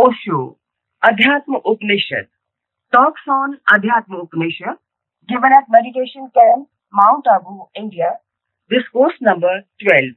Osho, Adhyatma Upanishad, talks on Adhyatma Upanishad, given at Meditation Camp, Mount Abu, India, discourse number 12.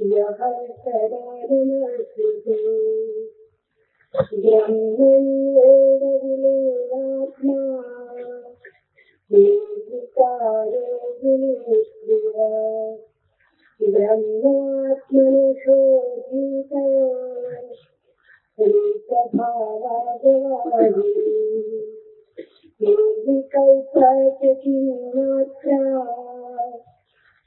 यः शरणमस्ति ब्रह्मण्येव विलीनात्मा निर्विकारो विनिष्क्रिया ब्रह्मात्मनिषो गीता रूपभावागवादी निर्विकल्पचकीमात्रा वृत्तिं प्रश्नित्युपक्षते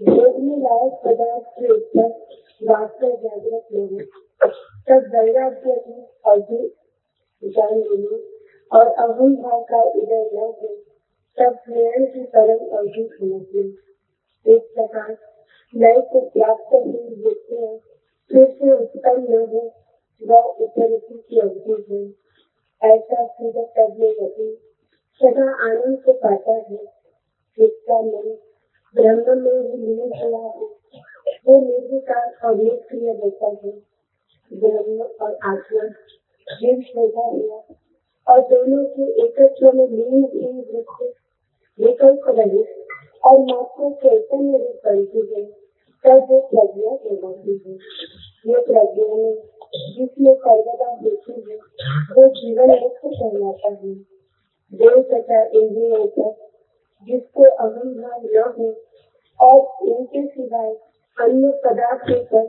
देखने लायक पदार्थ के ऊपर वास्तव जागृत लोग तब वैराग्य की जान लेने और अहम भाव का उदय न हो तब प्रेरण की परम अवधि समझने एक प्रकार नए को प्राप्त हुई देखते हैं फिर से उत्पन्न न हो वह उपरति की अवधि है ऐसा तब में गति सदा आनंद को पाता है। जिसका मन ब्रह्म में ही लीन हुआ है वो निर्विकार और निष्क्रिय होता है। ब्रह्म और आत्मा जीव श्रद्धा हुआ और दोनों के एकत्व में लीन ही वृत्ति विकल्प रहित और मात्र चैतन्य रूप बनती है, तब वो प्रज्ञा कहलाती है। ये प्रज्ञा में जिसमें सर्वदा होती है, वो जीवन मुक्त कहलाता है। देव तथा इंद्रियों पर जिसको अहम भाव न हो और इनके सिवाय अन्य पदार्थ पर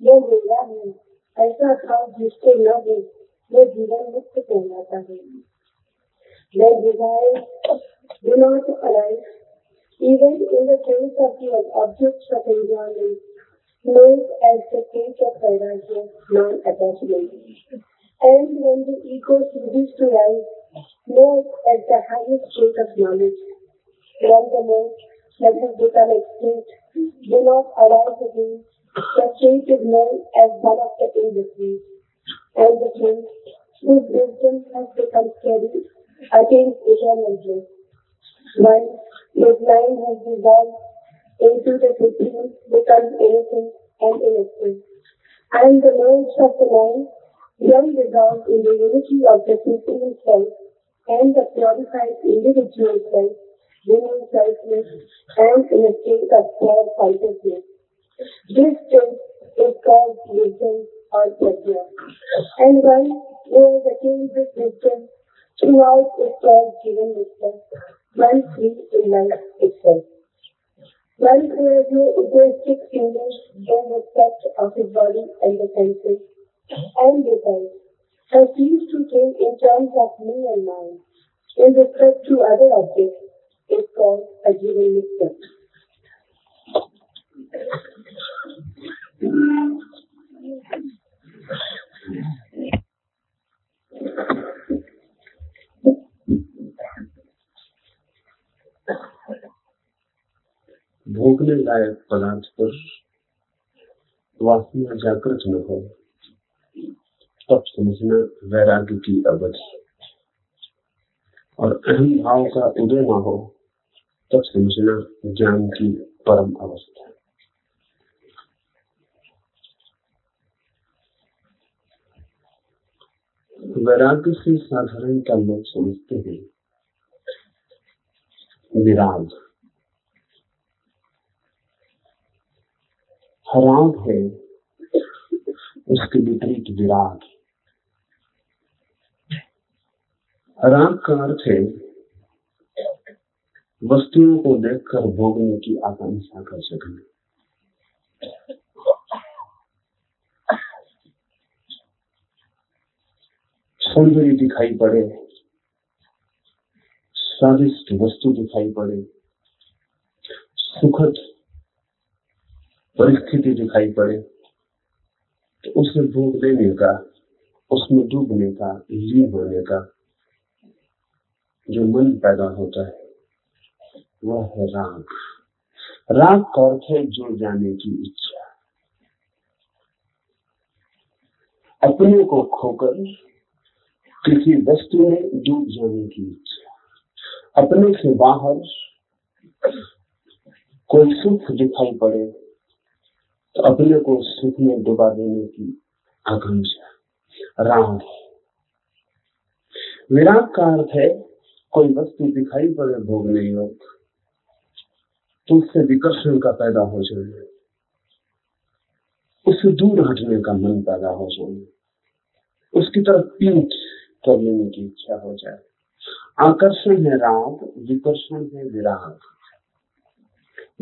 यह मेरा है ऐसा भाव जिसके न हो वो जीवन मुक्त कहलाता है Their desires do not arise even in the case of the objects of enjoyment, as the case of vairagya, non-attachment. And when the ego ceases to rise, known as the highest state of knowledge, when the that has become extinct do not arise again, the state is known as one of the industries. And the king, whose wisdom has become steady, attains eternal bliss. Once his mind has dissolved into the supreme, becomes innocent and innocent. And the knowledge of the mind then dissolves in the unity of the supreme self and the purified individual self remains selfless and in a state of pure consciousness. This state is called wisdom or prajna. And one who has attained this wisdom throughout is called given wisdom, one free in life itself. One who has no egoistic feelings in respect of his body and the senses and desires, has ceased to think in terms of me and mine in respect to other objects is called a wisdom. भोगने लायक पदार्थ पर वासना जागृत न हो, तब समझना वैराग्य की अवधि और अहम भाव का उदय न हो तब समझना ज्ञान की परम अवस्था वैराग्य से साधारणता लोग समझते हैं। विराग हराग है उसके विपरीत विराग। राग का अर्थ है वस्तुओं को देखकर भोगने की आकांक्षा कर सकना सौंदर्य दिखाई पड़े, स्वादिष्ट वस्तु दिखाई पड़े, सुखद परिस्थिति दिखाई पड़े तो उसे भोग लेने का, उसमें डूबने का, लीन होने का जो मन पैदा होता है। वह है राग राग का अर्थ है जुड़ जाने की इच्छा? अपने को खोकर किसी वस्तु में डूब जाने की इच्छा। अपने से बाहर कोई सुख दिखाई पड़े तो अपने को सुख में डुबा देने की आकांक्षा। राग विराग का अर्थ है, कोई वस्तु दिखाई पड़े भोगने योग उससे विकर्षण का पैदा हो जाए। उससे दूर हटने का मन पैदा हो जाए। उसकी तरफ़ पीठ कर लेने की इच्छा हो जाए। आकर्षण है राग, विकर्षण है विराग।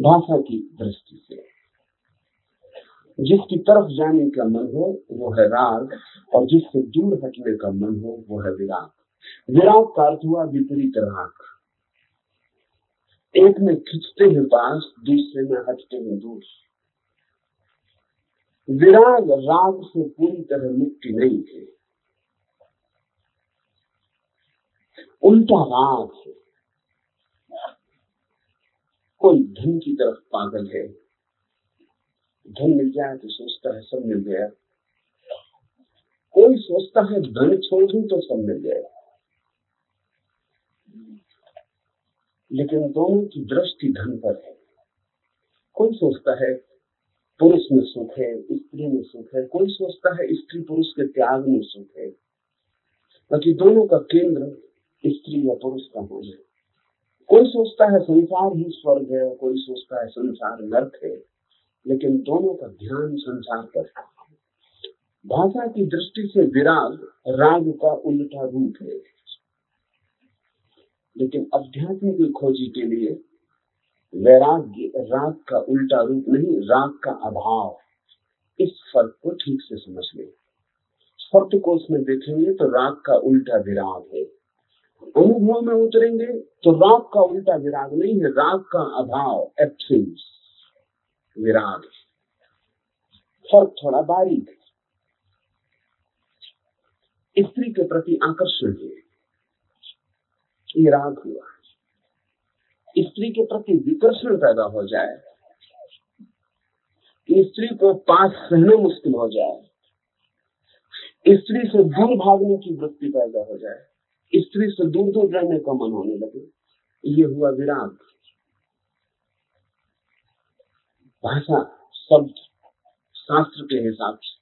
भाषा की दृष्टि से। जिसकी तरफ़ जाने का मन हो, वो है राग, और जिससे दूर हटने का मन हो, वो है विराग। विराग का अर्थ हुआ विपरीत राग। एक में खिंचते हैं पास दूसरे में हटते हैं दूर विराग राग से पूरी तरह मुक्ति नहीं है। उल्टा राग है। कोई धन की तरफ़ पागल है। धन मिल जाए तो सोचता है सब मिल गया। कोई सोचता है धन छोड़ दू तो सब मिल जाएगा। लेकिन दोनों की दृष्टि धन पर है। कोई सोचता है, पुरुष में सुख है, स्त्री में सुख है, कोई सोचता है, स्त्री पुरुष के त्याग में सुख है। बाकी दोनों का केंद्र स्त्री या पुरुष का होना है कोई सोचता है संसार ही स्वर्ग है, कोई सोचता है संसार नर्क है, लेकिन दोनों का ध्यान संसार पर है। भाषा की दृष्टि से विराग, राग का उल्टा रूप है। लेकिन अध्यात्म की खोजी के लिए वैराग्य राग का उल्टा रूप नहीं, राग का अभाव। इस फ़र्क को ठीक से समझ ले। सत्य को उसमें देखेंगे तो राग का उल्टा विराग है। अनुभव में उतरेंगे तो राग का उल्टा विराग नहीं है, राग का अभाव एब्सेंस विराग फ़र्क थोड़ा बारीक है। स्त्री के प्रति आकर्षण है। ये राग हुआ। स्त्री के प्रति विकर्षण पैदा हो जाए, स्त्री को पास सहना मुश्किल हो जाए, स्त्री से दूर भागने की वृत्ति पैदा हो जाए, स्त्री से दूर दूर रहने का मन होने लगे, ये हुआ विराग। भाषा, शब्द, शास्त्र के हिसाब से,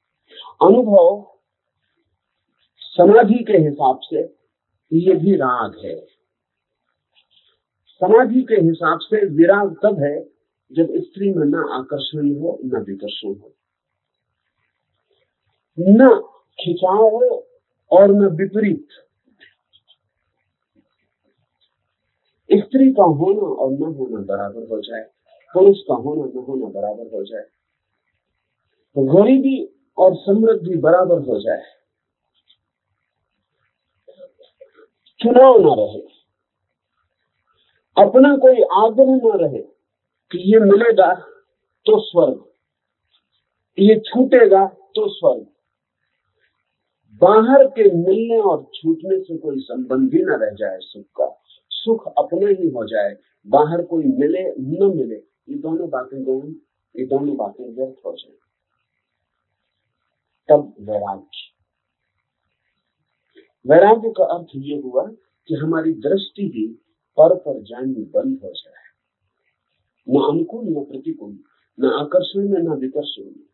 अनुभव, समाधि के हिसाब से ये भी राग है। समाधि के हिसाब से विराग तब है जब स्त्री में न आकर्षण हो, न विकर्षण हो। न खिंचाव हो और न विपरीत। स्त्री का होना और न होना बराबर हो जाए, पुरुष का होना, न होना बराबर हो जाए। तो गरीबी और समृद्धि बराबर हो जाए। चुनाव न रहे। अपना कोई आग्रह न रहे कि ये मिलेगा तो स्वर्ग। ये छूटेगा तो स्वर्ग। बाहर के मिलने और छूटने से कोई संबंध ही न रह जाए सुख का। सुख अपने ही हो जाए। बाहर कोई मिले, न मिले। ये दोनों बातें दोनों ये दोनों बातें व्यर्थ हो जाए। तब वैराग्य। वैराग्य का अर्थ ये हुआ कि हमारी दृष्टि भी पर पर जानी बंद हो जाए। न अनुकूल न प्रतिकूल न आकर्षण में, न विकर्षण में।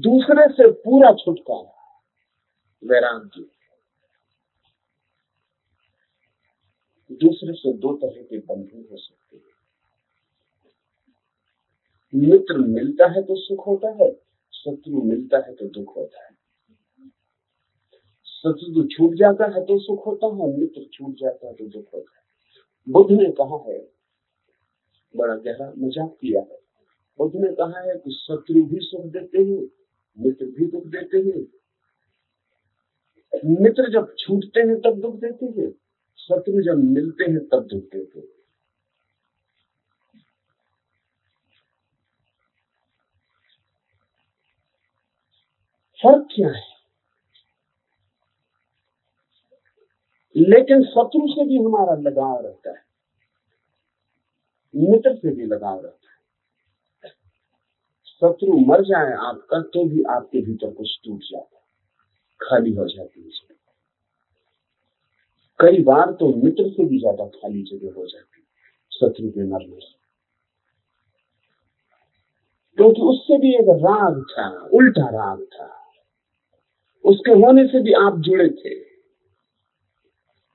दूसरे से पूरा छुटकारा वैराग्य दूसरे से दो तरह के बंधन हो सकते हैं। मित्र मिलता है तो सुख होता है, शत्रु मिलता है तो दुख होता है। शत्रु छूट जाता है तो सुख होता है मित्र छूट जाता है तो दुख होता है। बुद्ध ने कहा है, बड़ा गहरा मज़ाक किया है। बुद्ध ने कहा है कि शत्रु भी सुख देते हैं, मित्र भी दुख देते हैं। मित्र जब छूटते हैं तब दुख देते हैं, शत्रु जब मिलते हैं तब दुख देते हैं। फ़र्क क्या है? लेकिन शत्रु से भी हमारा लगाव रहता है। मित्र से भी लगाव रहता है। शत्रु मर जाए आपका तो भी आपके भीतर कुछ टूट जाता है। खाली हो जाती है कई बार तो मित्र से भी ज़्यादा खाली जगह हो जाती शत्रु के मरने से। क्योंकि उससे भी एक राग था, उल्टा राग था। उसके होने से भी आप जुड़े थे।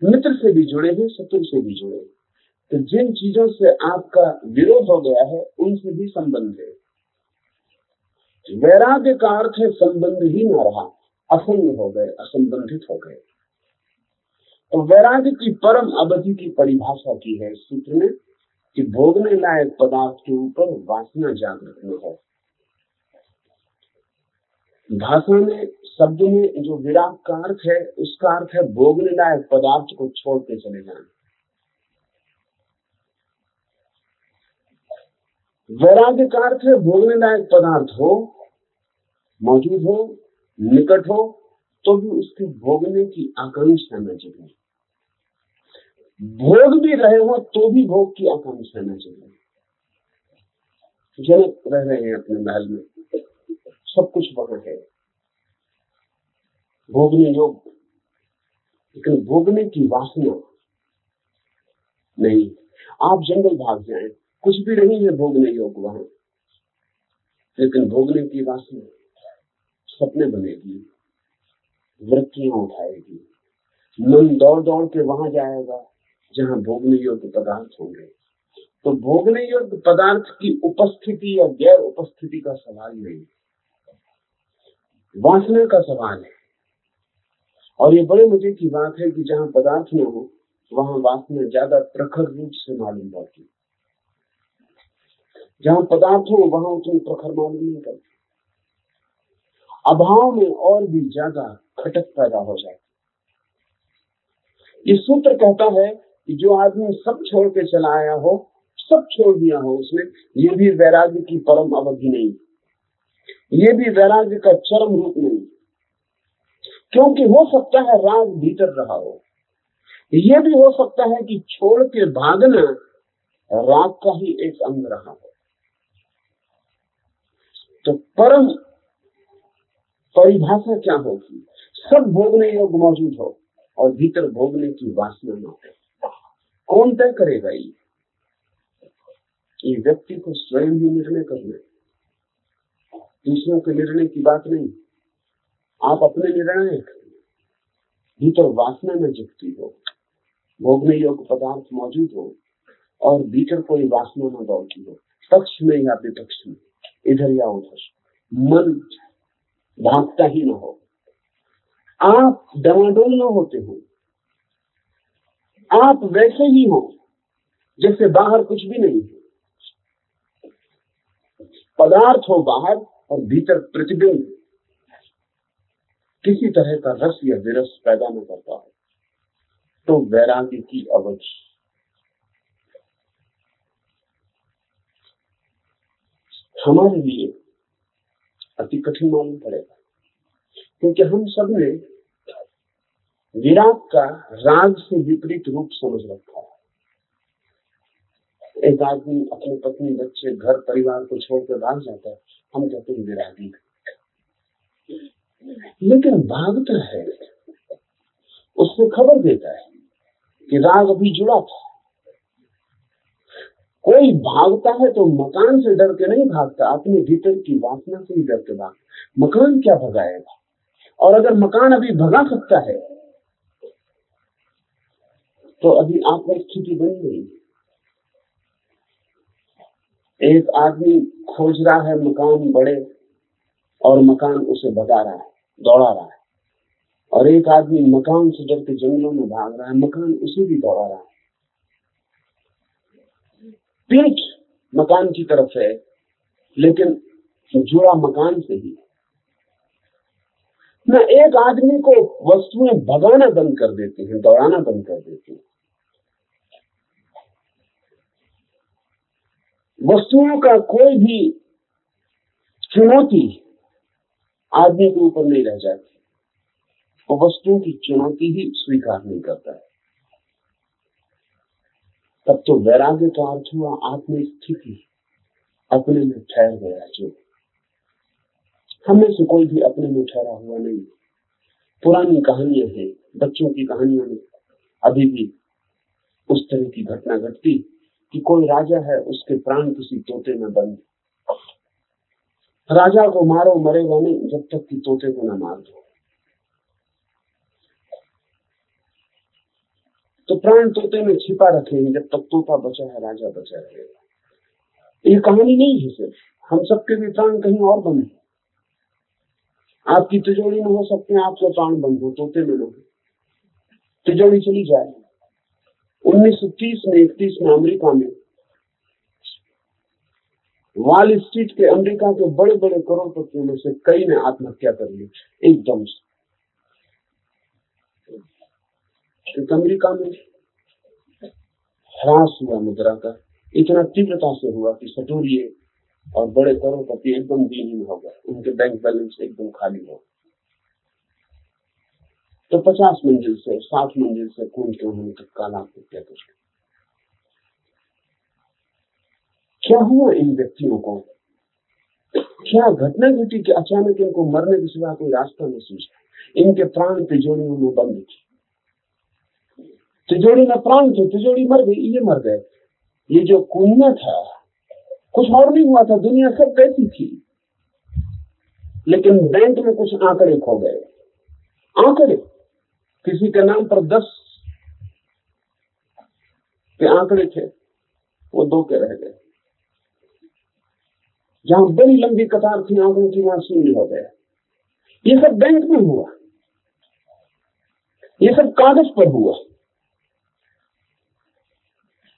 मित्र से भी जुड़े हैं, शत्रु से भी जुड़े हैं। तो जिन चीज़ों से आपका विरोध हो गया है, उनसे भी संबंध है। वैराग्य का अर्थ है संबंध ही ना रहा असंग हो गए, असंबंधित हो गए। तो वैराग्य की परम अवधि की परिभाषा की है सूत्र में कि भोगने लायक पदार्थ के ऊपर वासना जागृत न है। भाषा में, शब्द में जो विराग का अर्थ है, उसका अर्थ है भोगने लायक पदार्थ को छोड़ के चले जाना। वैराग्य का अर्थ है भोगने लायक पदार्थ हो, मौजूद हो, निकट हो तो भी उसके भोगने की आकांक्षा न जगे। भोग भी रहे हो तो भी भोग की आकांक्षा न जगे। जनक रह रहे हैं अपने महल में। सब कुछ वहाँ है भोगने योग। लेकिन भोगने की वासना नहीं। आप जंगल भाग जाए, कुछ भी नहीं है भोगने योग वहाँ। लेकिन भोगने की वासना सपने बनेगी, वृत्तियाँ उठाएगी। मन दौड़ दौड़ के वहाँ जाएगा, जहाँ भोगने योग्य पदार्थ होंगे। तो भोगने योग्य पदार्थ की उपस्थिति या गैर उपस्थिति का सवाल नहीं। वासना का सवाल है। और ये बड़े मज़े की बात है कि जहाँ पदार्थ न हो, वहाँ वासना ज़्यादा प्रखर रूप से मालूम पड़ती। जहाँ पदार्थ हो, वहाँ उतनी प्रखर मालूम नहीं करती अभाव में और भी ज़्यादा खटक पैदा हो जाती। ये सूत्र कहता है कि जो आदमी सब छोड़ के चला आया हो, सब छोड़ दिया हो उसने, ये भी वैराग्य की परम अवधि नहीं। ये भी वैराग्य का चरम रूप नहीं क्योंकि हो सकता है राग भीतर रहा हो। यह भी हो सकता है कि छोड़ के भागना राग का ही एक अंग रहा हो। तो परम परिभाषा क्या होगी? सब भोगने योग मौजूद हो और भीतर भोगने की वासना न हो। कौन तय करेगा ये? ये व्यक्ति को स्वयं ही निर्णय करना है। दूसरों के निर्णय की बात नहीं। आप अपने निर्णय भीतर वासना में जगती हो। भोगने योग्य पदार्थ मौजूद हो और भीतर कोई वासना न दौड़ती हो। पक्ष में या विपक्ष में, इधर या उधर। मन भागता ही न हो। आप डवाडोल न होते हो। आप वैसे ही हो, जैसे बाहर कुछ भी नहीं है। पदार्थ हो बाहर और भीतर प्रतिबिंब किसी तरह का रस या विरस पैदा न करता हो। तो वैराग्य की अवधि। हमारे लिए अति कठिन मालूम पड़ेगा, क्योंकि हम सबने विराग का राग से विपरीत रूप समझ रखा है। एक आदमी अपने पत्नी, बच्चे, घर, परिवार को छोड़कर भाग जाता है। हम कहते हैं विरागी लेकिन भागता है उससे खबर देता है कि राग अभी जुड़ा था। कोई भागता है तो मकान से डर के नहीं भागता, अपने भीतर की वासना से ही डर के भागता मकान क्या भगाएगा? और अगर मकान अभी भगा सकता है तो अभी आपकी स्थिति बन गई। एक आदमी खोज रहा है मकान बड़े और मकान उसे भगा रहा है, दौड़ा रहा है। और एक आदमी मकान से डर के जंगलों में भाग रहा है, मकान उसे भी दौड़ा रहा है। पीठ मकान की तरफ़ है, लेकिन जुड़ा मकान से ही। न एक आदमी को वस्तुएँ भगाना बंद कर देती हैं, दौड़ाना बंद कर देती हैं। वस्तुओं का कोई भी चुनौती आदमी के ऊपर नहीं रह जाती। वो वस्तुओं की चुनौती ही स्वीकार नहीं करता है। तब तो वैराग्य का अर्थ हुआ आत्म स्थिति अपने में ठहर गया जो। हमें से कोई भी अपने में ठहरा हुआ नहीं। पुरानी कहानियाँ हैं, बच्चों की कहानियों में अभी भी उस तरह की घटना घटती। कि कोई राजा है, उसके प्राण किसी तोते में बंद राजा को मारो, मरेगा नहीं, जब तक कि तोते को ना मार दो। तो प्राण तोते में छिपा रखेंगे, जब तक तोता बचा है, राजा बचा रहेगा। ये कहानी नहीं है सिर्फ़, हम सबके भी प्राण कहीं और बंद आपकी तिजोरी में हो सकते हैं, आपके प्राण बंद हो, तोते में लोग तिजोरी चली जाए 1930 में इकतीस में अमेरिका में। वाल स्ट्रीट के अमेरिका के बड़े बड़े करोड़पतियों में से कई ने आत्महत्या कर ली, एकदम से। अमेरिका में ह्रास हुआ मुद्रा का, इतना तीव्रता से हुआ कि सटोरिए और बड़े करोड़पति एकदम दीनहीन हो गए, उनके बैंक बैलेंस एकदम खाली हो तो पचास मंजिल से, साठ मंजिल से कूद के उन्होंने तत्काल आत्महत्या कर ली क्या हुआ इन व्यक्तियों को? क्या घटना घटी कि अचानक इनको मरने के सिवा कोई रास्ता नहीं सूझा इनके प्राण तिजोरियों में बंद थी। तिजोरी में प्राण थे, तिजोरी मर गई, ये मर गए। ये जो कूदना था, कुछ और नहीं हुआ था, दुनिया सब कैसी थी। लेकिन बैंक में कुछ आंकड़े खो गए। आंकड़े? किसी के नाम पर दस के आंकड़े थे, वो दो के रह गए। जहाँ बड़ी लंबी कतार थी, आंकड़ों की वहाँ शून्य हो गया। ये सब बैंक में हुआ। ये सब कागज़ पर हुआ।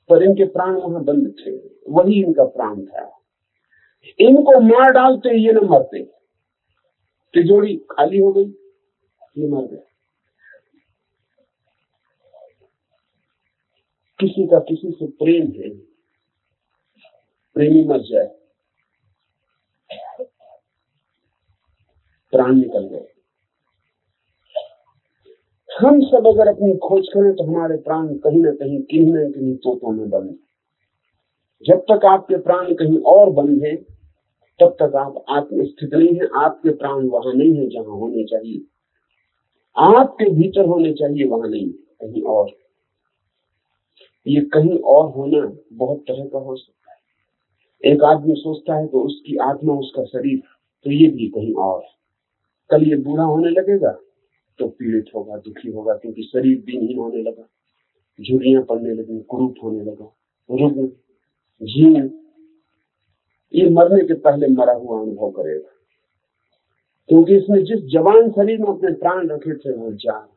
पर इनके प्राण वहाँ बंद थे। वही इनका प्राण था। इनको मार डालते, ये न मरते। तिजोरी खाली हो गई, ये मर गए। किसी का किसी से प्रेम है, प्रेमी मर जाए, प्राण निकल गए। हम सब अगर अपनी खोज करें तो हमारे प्राण कहीं ना कहीं किन्हीं न किन्हीं तोतों में बंद जब तक आपके प्राण कहीं और बंद है, तब तक आप आत्मस्थित नहीं है, आपके प्राण वहाँ नहीं है जहाँ होने चाहिए। आपके भीतर होने चाहिए, वहाँ नहीं, कहीं और। ये कहीं और होना बहुत तरह का हो सकता है। एक आदमी सोचता है तो उसकी आत्मा, उसका शरीर तो ये भी कहीं और। कल ये बूढ़ा होने लगेगा तो पीड़ित होगा, दुखी होगा, क्योंकि शरीर दिनहीन होने लगा। झुरियाँ पड़ने लगी, कुरूप होने लगा। रुग्ण जीव, ये मरने के पहले मरा हुआ अनुभव करेगा। क्योंकि इसने जिस जवान शरीर में अपने प्राण रखे थे, वो जान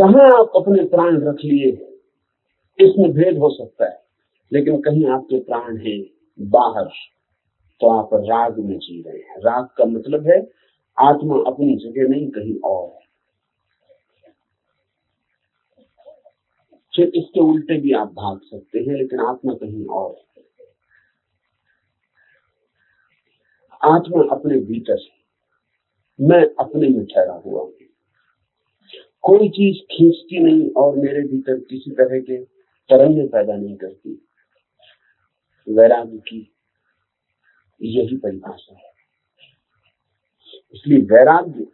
कहा आप अपने प्राण रख लिए इसमें भेद हो सकता है, लेकिन कहीं आपके प्राण है बाहर तो आप राग में जी रहे हैं। राग का मतलब है आत्मा अपनी जगह नहीं, कहीं और। फिर इसके उल्टे भी आप भाग सकते हैं, लेकिन आत्मा कहीं और आत्मा अपने भीतर मैं अपने में ठहरा हुआ हूँ। कोई चीज़ खींचती नहीं और मेरे भीतर किसी तरह के तरंगे पैदा नहीं करती। वैराग्य की यही परिभाषा है। इसलिए वैराग्य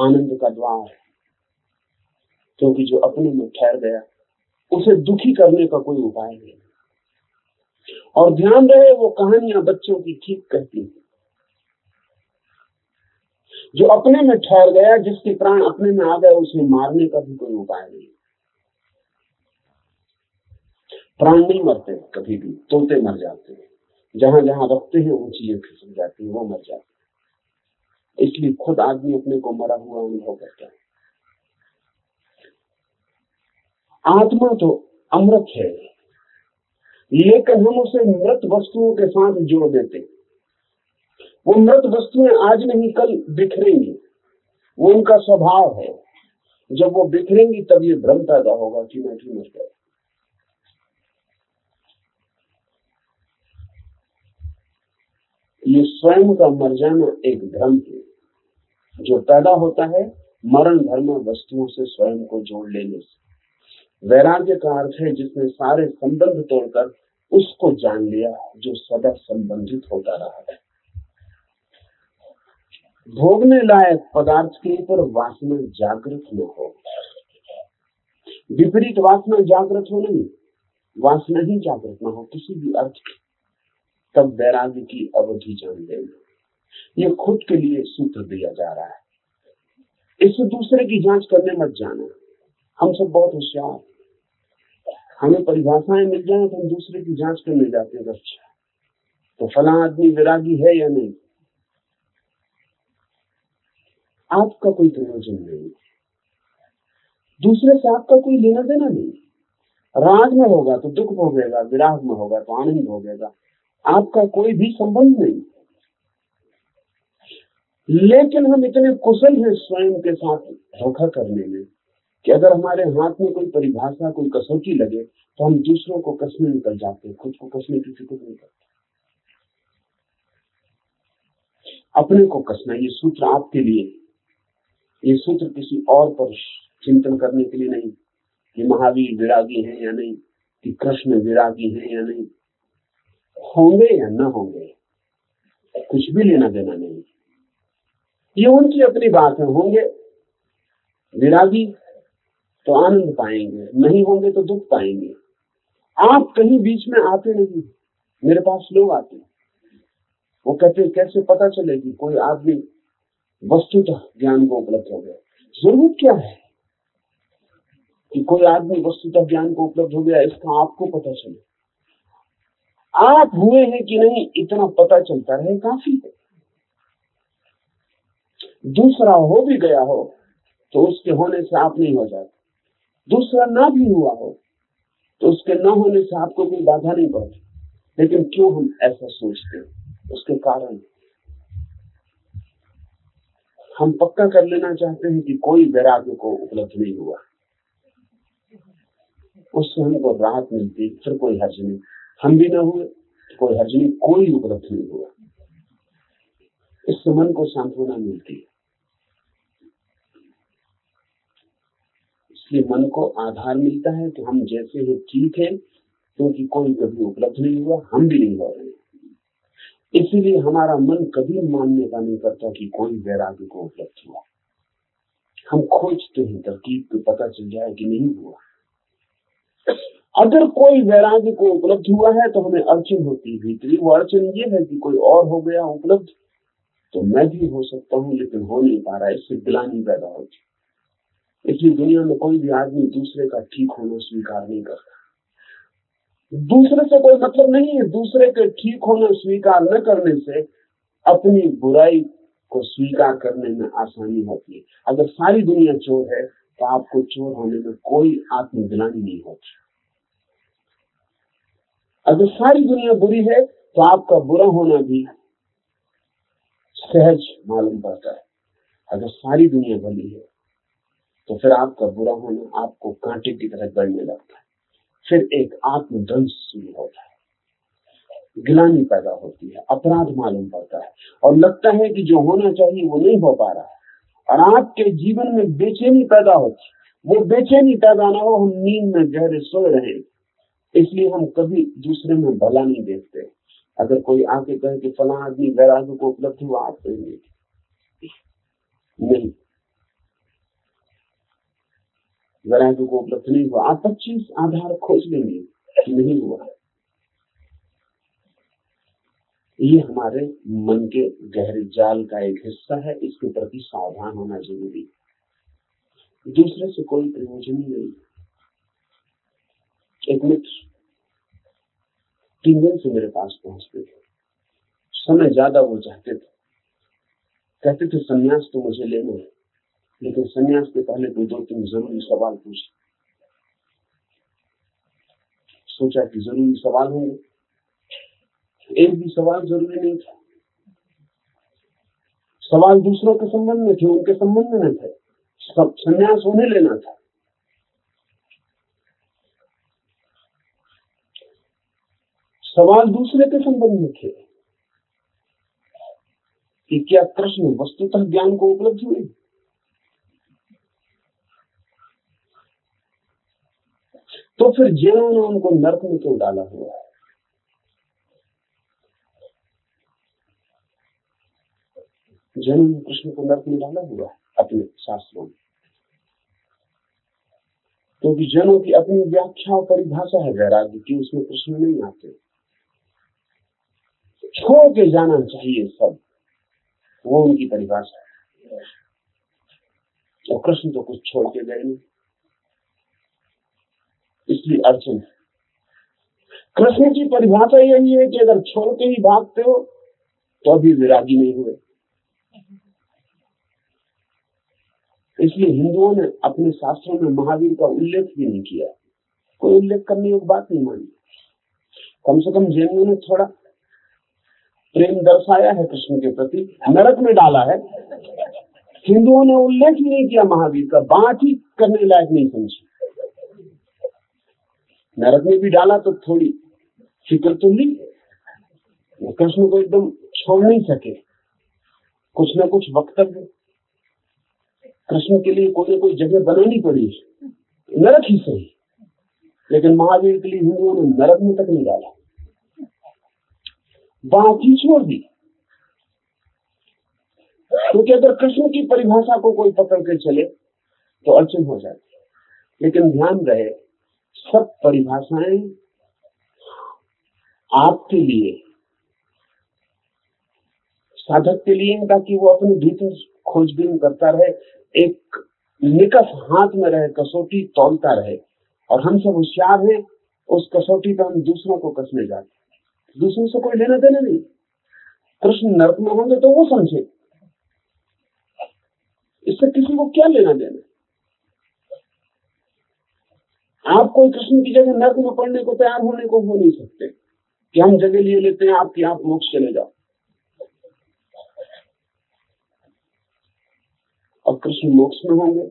आनंद का द्वार है। क्योंकि जो अपने में ठहर गया, उसे दुखी करने का कोई उपाय नहीं। और ध्यान रहे वो कहानियाँ बच्चों की ठीक कहती हैं। जो अपने में ठहर गया, जिसके प्राण अपने में आ गए उसे मारने का भी कोई उपाय नहीं प्राण नहीं मरते, कभी भी तोते मर जाते हैं। जहाँ जहाँ रखते हैं चीज़ें खिसक जाती है, वो मर जाती इसलिए खुद आदमी अपने को मरा हुआ अनुभव करता है। आत्मा तो अमृत है। लेकिन हम उसे मृत वस्तुओं के साथ जोड़ देते वो मृत वस्तुएँ आज नहीं, कल बिखरेंगी। वो उनका स्वभाव है। जब वो बिखरेंगी, तब ये भ्रम पैदा होगा कि मैं भी मर गया ये स्वयं का मर जाना एक भ्रम है, जो पैदा होता है मरण धर्म वस्तुओं से स्वयं को जोड़ लेने से। वैराग्य का अर्थ है, जिसने सारे संबंध तोड़कर उसको जान लिया, जो सदा संबंधित होता रहा है। भोगने लायक पदार्थ के ऊपर वासना जागृत न हो। विपरीत वासना जागृत हो नहीं वासना ही जागृत न हो, किसी भी अर्थ की। तब वैराग्य की अवधि जान लेना। ये खुद के लिए सूत्र दिया जा रहा है। इससे दूसरे की जाँच करने मत जाना। हम सब बहुत होशियार हमें परिभाषाएँ मिल जाए तो हम दूसरे की जाँच करने जाते हैं। तो फला आदमी विरागी है या नहीं? आपका कोई प्रयोजन नहीं। दूसरे से आपका कोई लेना देना नहीं। राग में होगा तो दुख भोगेगा, विराग में होगा तो आनंद भोगेगा। आपका कोई भी संबंध नहीं। लेकिन हम इतने कुशल हैं स्वयं के साथ धोखा करने में कि अगर हमारे हाथ में कोई परिभाषा, कोई कसौटी लगे तो हम दूसरों को कसने निकल जाते हैं। खुद को कसने की फ़िक्र नहीं करते। अपने को कसना, ये सूत्र आपके लिए ये सूत्र किसी और पर चिंतन करने के लिए नहीं। कि महावीर विरागी है या नहीं? कि कृष्ण विरागी है या नहीं? होंगे या न होंगे, कुछ भी लेना देना नहीं। ये उनकी अपनी बात है, होंगे विरागी तो आनंद पाएँगे, नहीं होंगे तो दुख पाएँगे। आप कहीं बीच में आते नहीं, मेरे पास लोग आते वो कहते कैसे पता चले कि कोई आदमी वस्तुतः ज्ञान को उपलब्ध हो गया। ज़रूरत क्या है? कि कोई आदमी वस्तुतः ज्ञान को उपलब्ध हो गया, इसका आपको पता चले। आप हुए हैं कि नहीं, इतना पता चलता रहे काफ़ी है। दूसरा हो भी गया हो तो उसके होने से आप नहीं हो जाते। दूसरा ना भी हुआ हो तो उसके ना होने से आपको कोई बाधा नहीं पड़ती। लेकिन क्यों हम ऐसा सोचते हैं? उसके कारण हम पक्का कर लेना चाहते हैं कि कोई वैराग्य को उपलब्ध नहीं हुआ। उससे हमको राहत मिलती फिर कोई हर्ज नहीं हम भी ना हुए, कोई हर्ज नहीं कोई उपलब्ध नहीं हुआ। इससे मन को सांत्वना मिलती है। इसलिए मन को आधार मिलता है कि हम जैसे हैं ठीक है, क्योंकि कोई कभी उपलब्ध नहीं हुआ, हम भी नहीं हो रहे इसीलिए हमारा मन कभी मानने का नहीं करता कि कोई वैराग्य को उपलब्ध हुआ। हम खोजते हैं, तरकीब को पता चल जाए कि नहीं हुआ। अगर कोई वैराग्य को उपलब्ध हुआ है तो हमें अड़चन होती है भीतरी। वो अड़चन ये है कि कोई और हो गया, उपलब्ध तो मैं भी हो सकता हूँ, लेकिन हो नहीं पा रहा। इससे गिलानी पैदा होती इसलिए दुनिया में कोई भी आदमी दूसरे का ठीक होना स्वीकार नहीं करता। दूसरे से कोई मतलब नहीं है। दूसरे के ठीक होना, स्वीकार न करने से अपनी बुराई को स्वीकार करने में आसानी होती है। अगर सारी दुनिया चोर है तो आपको चोर होने में कोई आत्मग्लानी नहीं होती। अगर सारी दुनिया बुरी है तो आपका बुरा होना भी सहज मालूम पड़ता है। अगर सारी दुनिया भली है तो फिर आपका बुरा होना आपको कांटे की तरह गड़ने लगता है। फिर एक आत्मदंश शुरू होता है। गिलानी पैदा होती है, अपराध मालूम पड़ता है और लगता है कि जो होना चाहिए वो नहीं हो पा रहा है। और आपके जीवन में बेचैनी पैदा होती वो बेचैनी पैदा ना हो, हम नींद में गहरे सो रहे। इसलिए हम कभी दूसरे में भला नहीं देखते। अगर कोई आके कहे कि फला आदमी वैराग्य को उपलब्ध हुआ, आप नहीं। वैराग्य को उपलब्ध नहीं हुआ। आप पच्चीस आधार खोज लेंगे कि नहीं हुआ ये हमारे मन के गहरे जाल का एक हिस्सा है, इसके प्रति सावधान होना ज़रूरी दूसरे से कोई प्रयोजन ही नहीं। एक मित्र तीन दिन से मेरे पास पहुँचते थे। समय ज़्यादा वो चाहते थे। कहते थे, संन्यास तो मुझे लेना है। लेकिन संन्यास के पहले कोई दो तीन ज़रूरी सवाल पूछे। सोचा कि ज़रूरी सवाल होंगे। एक भी सवाल ज़रूरी नहीं था। सवाल दूसरों के संबंध में थे, उनके संबंध में थे। सब संन्यास उन्हें लेना था। सवाल दूसरे के संबंध में थे कि क्या कृष्ण वस्तुतः ज्ञान को उपलब्ध हुए? तो फिर जैनों ने उनको नर्क में क्यों डाला हुआ है? जैनों ने कृष्ण को नर्क में डाला हुआ है अपने शास्त्रों में। क्योंकि तो जनों की अपनी व्याख्या और परिभाषा है वैराग्य की, उसमें कृष्ण नहीं आते। छोड़ के जाना चाहिए सब। वो उनकी परिभाषा है। और कृष्ण तो कुछ छोड़ के गए नहीं। इसलिए अर्जुन। कृष्ण की परिभाषा यही है कि अगर छोड़ के ही भागते हो तो अभी विरागी नहीं हुए। इसलिए हिंदुओं ने अपने शास्त्रों में महावीर का उल्लेख भी नहीं किया। कोई उल्लेख करने की बात नहीं मानी। कम से कम जैनियों ने थोड़ा प्रेम दर्शाया है कृष्ण के प्रति, नरक में डाला है। हिंदुओं ने उल्लेख ही नहीं किया महावीर का, बात ही करने लायक नहीं समझी। नरक में भी डाला तो थोड़ी फ़िक्र तो ली कृष्ण को एकदम छोड़ नहीं सके। कुछ ना कुछ वक्तव्य। कृष्ण के लिए कोई ना कोई जगह बनानी पड़ी। नरक ही सही। लेकिन महावीर के लिए हिंदुओं ने नरक में तक नहीं डाला। बात ही छोड़ दी। क्योंकि अगर कृष्ण की परिभाषा को कोई पकड़ के चले तो अड़चन हो जाती। लेकिन ध्यान रहे सब परिभाषाएँ आपके लिए, साधक के लिए, ताकि वो अपने भीतर खोजबीन करता रहे, एक निकस हाथ में रहे, कसौटी तोलता रहे, और हम सब होशियार हैं, उस कसौटी पर हम दूसरों को कसने जाते दूसरों से कोई लेना देना नहीं। कृष्ण नरक में होंगे तो वो समझे। इससे किसी को क्या लेना देना आप कोई कृष्ण की जगह नर्क में पढ़ने को तैयार होने को हो नहीं सकते कि हम जगह लिए लेते हैं, आपकी आप मोक्ष चले जाओ। और कृष्ण मोक्ष में होंगे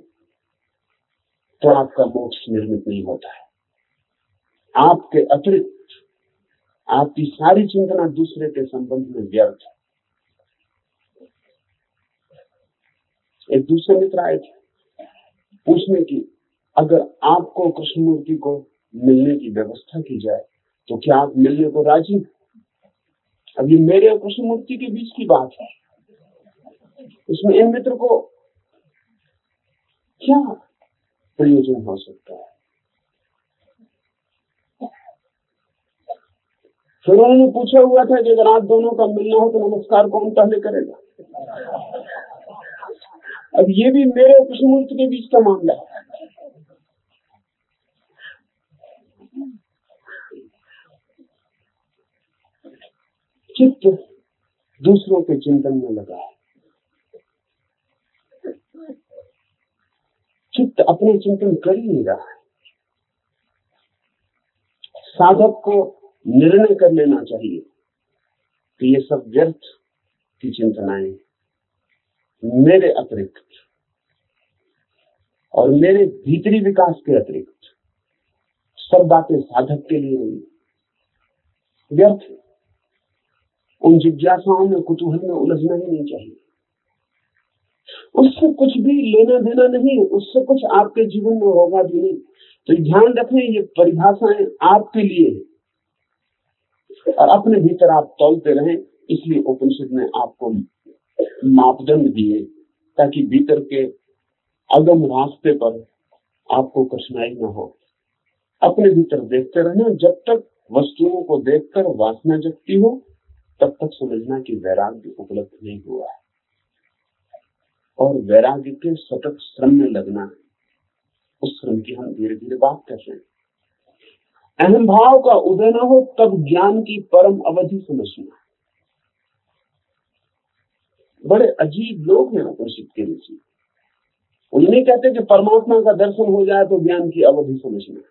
तो आपका मोक्ष निर्मित नहीं होता है। आपके अतिरिक्त, आपकी सारी चिंतना दूसरे के संबंध में व्यर्थ है। एक दूसरे मित्र आए थे, पूछने की अगर आपको कृष्णमूर्ति को मिलने की व्यवस्था की जाए तो क्या आप मिलने को राज़ी अब ये मेरे और कृष्णमूर्ति के बीच की बात है। इसमें इन मित्र को क्या प्रयोजन हो सकता है? फिर उन्होंने पूछा हुआ था कि अगर आप दोनों का मिलना हो तो नमस्कार कौन पहले करेगा? अब ये भी मेरे और कृष्णमूर्ति के बीच का मामला है। चित्त दूसरों के चिंतन में लगा है। चित्त अपने चिंतन कर ही नहीं रहा है। साधक को निर्णय कर लेना चाहिए कि ये सब व्यर्थ की चिंतनाएँ मेरे अतिरिक्त और मेरे भीतरी विकास के अतिरिक्त सब बातें साधक के लिए नहीं, व्यर्थ उन जिज्ञासाओं में? कुतूहल में उलझना ही नहीं चाहिए। उससे कुछ भी लेना देना नहीं, उससे कुछ आपके जीवन में होगा भी नहीं। तो ध्यान रखें, ये परिभाषाएँ आपके लिए और अपने भीतर आप तोलते रहें। इसलिए उपनिषद ने आपको मापदंड दिए, ताकि भीतर के अगम रास्ते पर आपको कठिनाई न हो। अपने भीतर देखते रहना। जब तक वस्तुओं को देखकर वासना जगती हो तब तक समझना कि वैराग्य उपलब्ध नहीं हुआ है। और वैराग्य के सतत श्रम में लगना है। उस श्रम की हम धीरे धीरे बात कर रहे हैं। अहम भाव का उदय न हो तब ज्ञान की परम अवधि समझना बड़े अजीब लोग हैं उपनिषद के ऋषि। उन्हें कहते कि परमात्मा का दर्शन हो जाए तो ज्ञान की अवधि समझना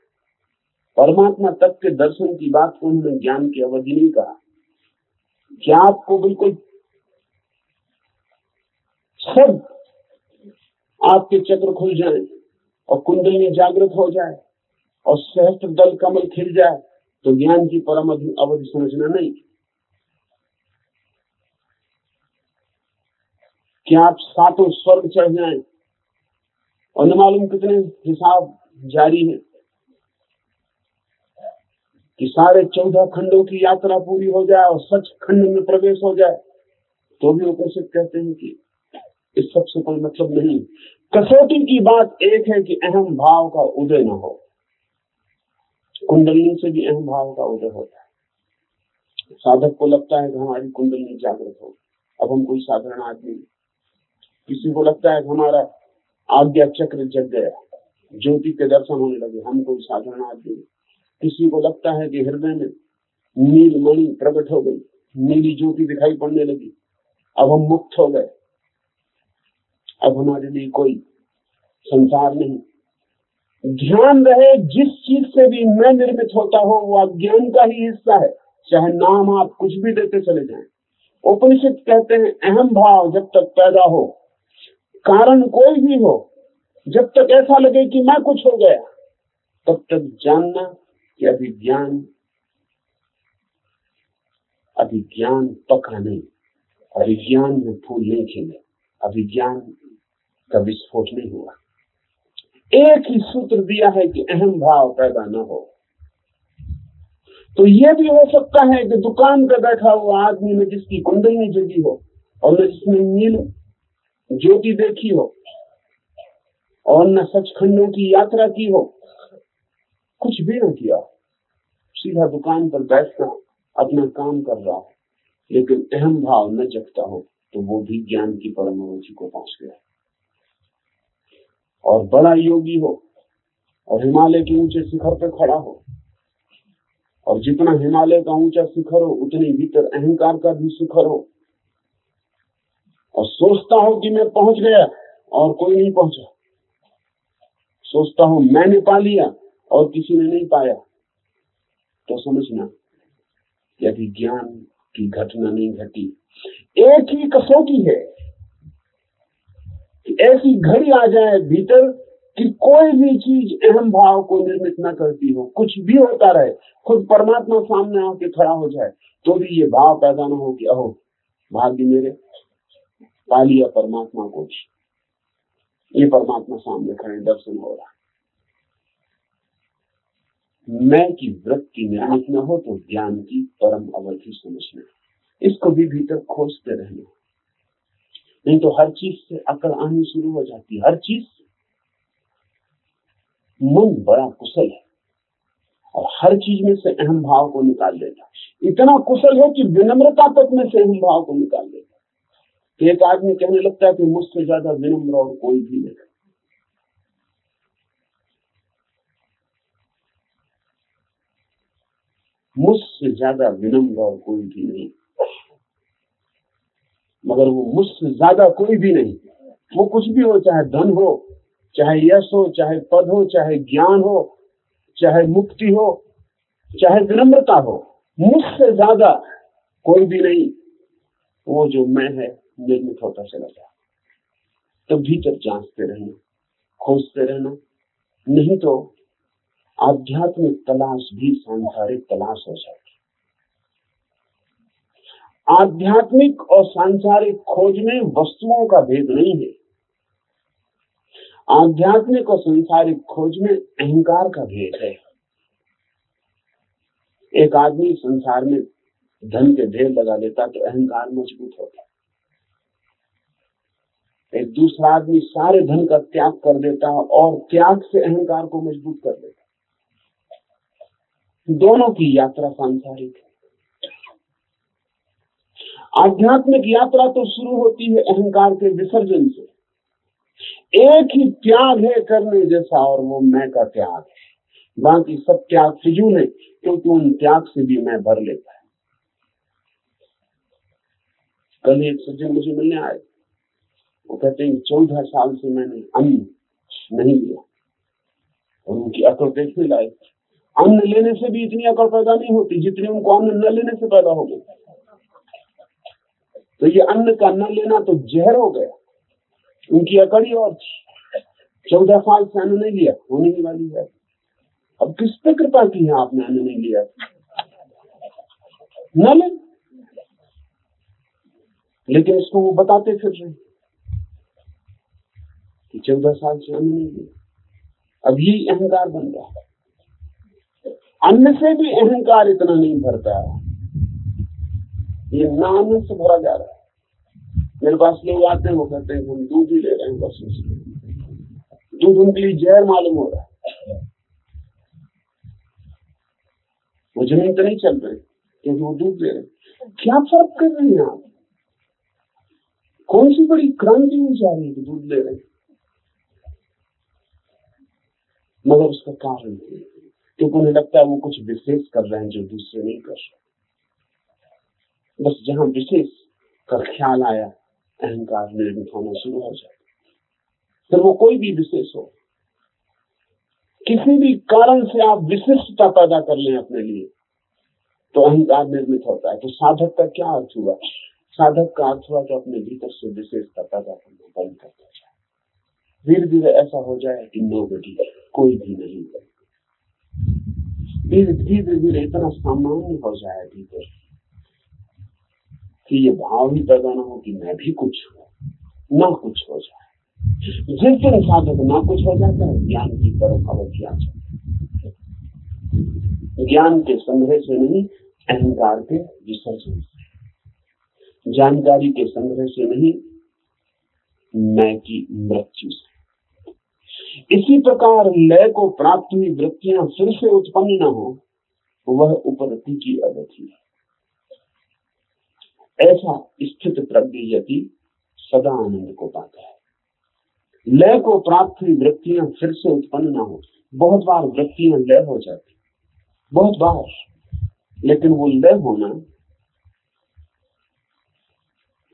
परमात्मा तक के दर्शन की बात को उन्होंने ज्ञान की अवधि नहीं कहा। क्या आपको बिल्कुल सब आपके चक्र खुल जाए और कुंडली जागृत हो जाए और सहस्त्र दल कमल खिल जाए तो ज्ञान की परम अवधि समझना नहीं। क्या आप सातों स्वर्ग चढ़ जाए। और न मालूम कितने हिसाब जारी है। कि सारे चौदह खंडों की यात्रा पूरी हो जाए और सच खंड में प्रवेश हो जाए तो भी उपनिषद कहते हैं कि इस सबसे कोई मतलब नहीं। कसौटी की बात एक है कि अहम भाव का उदय न हो। कुंडली से भी अहम भाव का उदय होता है साधक को लगता है कि हमारी कुंडली जागृत हो। अब हम कोई साधारण आदमी किसी को लगता है कि हमारा आज्ञा चक्र जग गया। ज्योति के दर्शन होने लगे। हम कोई साधारण आदमी किसी को लगता है कि हृदय में नील मणि प्रकट हो गई, नीली ज्योति दिखाई पड़ने लगी। अब हम मुक्त हो गए। अब हमारे लिए कोई संसार नहीं। ध्यान रहे, जिस चीज़ से भी मैं निर्मित होता हो, वो अज्ञान का ही हिस्सा है। चाहे नाम आप कुछ भी देते चले जाएँ। उपनिषद कहते हैं, अहम भाव जब तक पैदा हो, कारण कोई भी हो, जब तक ऐसा लगे कि मैं कुछ हो गया, तब तक जानना कि अभिज्ञान अभिज्ञान पका नहीं अभिज्ञान में फूल नहीं खिले अभिज्ञान का विस्फोट नहीं हुआ। एक ही सूत्र दिया है कि अहम भाव पैदा न हो। तो यह भी हो सकता है कि दुकान पर बैठा हुआ आदमी में जिसकी कुंडली जगी हो और न जिसने नील ज्योति देखी हो और न सचखंडों की यात्रा की हो कुछ भी न किया। सीधा दुकान पर बैठकर अपना काम कर रहा हो। लेकिन अहम भाव न जगता हो तो वो भी ज्ञान की परम को पहुँच गया। और बड़ा योगी हो, और हिमालय के ऊँचे शिखर पर खड़ा हो, और जितना हिमालय का ऊँचा शिखर हो, उतनी भीतर अहंकार का भी शिखर हो। और सोचता हो कि मैं पहुँच गया और कोई नहीं पहुँचा। सोचता हूँ मैंने पा लिया और किसी ने नहीं पाया तो समझना अभी ज्ञान की घटना नहीं घटी। एक ही कसौटी है कि ऐसी घड़ी आ जाए भीतर कि कोई भी चीज़ अहम भाव को निर्मित न करती हो। कुछ भी होता रहे, खुद परमात्मा सामने आके खड़ा हो जाए तो भी ये भाव पैदा ना हो कि अहो, भाग्य मेरे पा लिया परमात्मा को ये परमात्मा सामने खड़े, दर्शन हो रहा। मैं की वृत्ति निर्मित न हो तो ज्ञान की परम अवधि समझना। इसको भी भीतर खोजते रहना। नहीं तो हर चीज़ से अकल आनी शुरू हो जाती है। हर चीज़ मन बड़ा कुशल है और हर चीज़ में से अहम भाव को निकाल देता इतना कुशल है कि विनम्रता तक में से अहम भाव को निकाल देता तो एक आदमी कहने लगता है कि मुझसे ज़्यादा विनम्र और कोई भी नहीं। मुझसे ज़्यादा विनम्र और कोई भी नहीं। मगर वो मुझसे ज़्यादा कोई भी नहीं। वो कुछ भी हो, चाहे धन हो, चाहे यश हो, चाहे पद हो, चाहे ज्ञान हो, चाहे मुक्ति हो, चाहे विनम्रता हो मुझसे ज़्यादा कोई भी नहीं। वो जो मैं है, निर्मित होता चला जाए। तो भीतर जांचते रहना खोजते रहना। नहीं तो आध्यात्मिक तलाश भी सांसारिक तलाश हो जाएगी आध्यात्मिक और सांसारिक खोज में वस्तुओं का भेद नहीं है। आध्यात्मिक और सांसारिक खोज में अहंकार का भेद है। एक आदमी संसार में धन के ढेर लगा लेता तो अहंकार मज़बूत होता। एक दूसरा आदमी सारे धन का त्याग कर देता और त्याग से अहंकार को मज़बूत कर देता। दोनों की यात्रा सांसारिक है। आध्यात्मिक यात्रा तो शुरू होती है अहंकार के विसर्जन से। एक ही त्याग है करने जैसा और वो मैं का त्याग है। बाकी सब त्याग फिजूल है क्योंकि उन त्याग से भी मैं भर लेता है। कल एक सज्जन मुझे मिलने आए। वो कहते हैं, चौदह साल से मैंने अन्न नहीं लिया। और उनकी अकल देखने लायक अन्न लेने से भी इतनी अकड़ पैदा नहीं होती जितनी उनको अन्न न लेने से पैदा हो गई। तो ये अन्न का न लेना तो जहर हो गया। उनकी अकड़ी और थी। चौदह साल से अन्न नहीं लिया, होने ही वाली है। अब किस पे कृपा की है आपने अन्न नहीं लिया? न ले। लेकिन इसको वो बताते फिर रहे कि चौदह साल से अन्न नहीं लिया। अब यही अहंकार बन रहा है। अन्न से भी अहंकार इतना नहीं भरता है। ये ना अन्न से भरा जा रहा है। मेरे पास लोग आते हैं, वो कहते हैं हम दूध ही ले रहे हैं, बस दूध उनके लिए जहर मालूम हो रहा है। वो ज़मीन तो नहीं चल रहे, क्योंकि वो दूध ले रहे क्या फ़र्क कर रहे हैं आप? कौन सी बड़ी क्रांति हुई जा रही है दूध ले रहे मगर उसका कारण है क्योंकि उन्हें लगता है वो कुछ विशेष कर रहे हैं जो दूसरे नहीं कर रहे बस जहाँ विशेष का ख्याल आया, अहंकार निर्मित होना शुरू हो जाए फिर वो कोई भी विशेष हो, किसी भी कारण से आप विशिष्टता पैदा कर लें अपने लिए तो अहंकार निर्मित होता है। तो साधक का क्या अर्थ हुआ? साधक का अर्थ हुआ कि अपने भीतर से विशेषता पैदा करना बंद करना चाहिए धीरे धीरे ऐसा हो जाए कि नो कोई भी नहीं धीरे धीरे धीरे इतना सामान्य हो जाए भीतर कि ये भाव ही पैदा ना हो कि मैं भी कुछ हूँ, ना कुछ हो जाए। जिस दिन साधक ना कुछ हो जाता है ज्ञान की तरफ़ अवधि आ जाती। ज्ञान के संग्रह से नहीं, अहंकार के विसर्जन से। जानकारी के संग्रह से नहीं, मैं की मृत्यु से। इसी प्रकार लय को प्राप्त हुई वृत्तियाँ फिर से उत्पन्न न हो वह उपरति की अवधि। ऐसा स्थित प्रज्ञ यति सदा आनंद को पाता है। लय को प्राप्त हुई वृत्तियाँ फिर से उत्पन्न न हो, बहुत बार वृत्तियाँ लय हो जाती। बहुत बार, लेकिन वो लय होना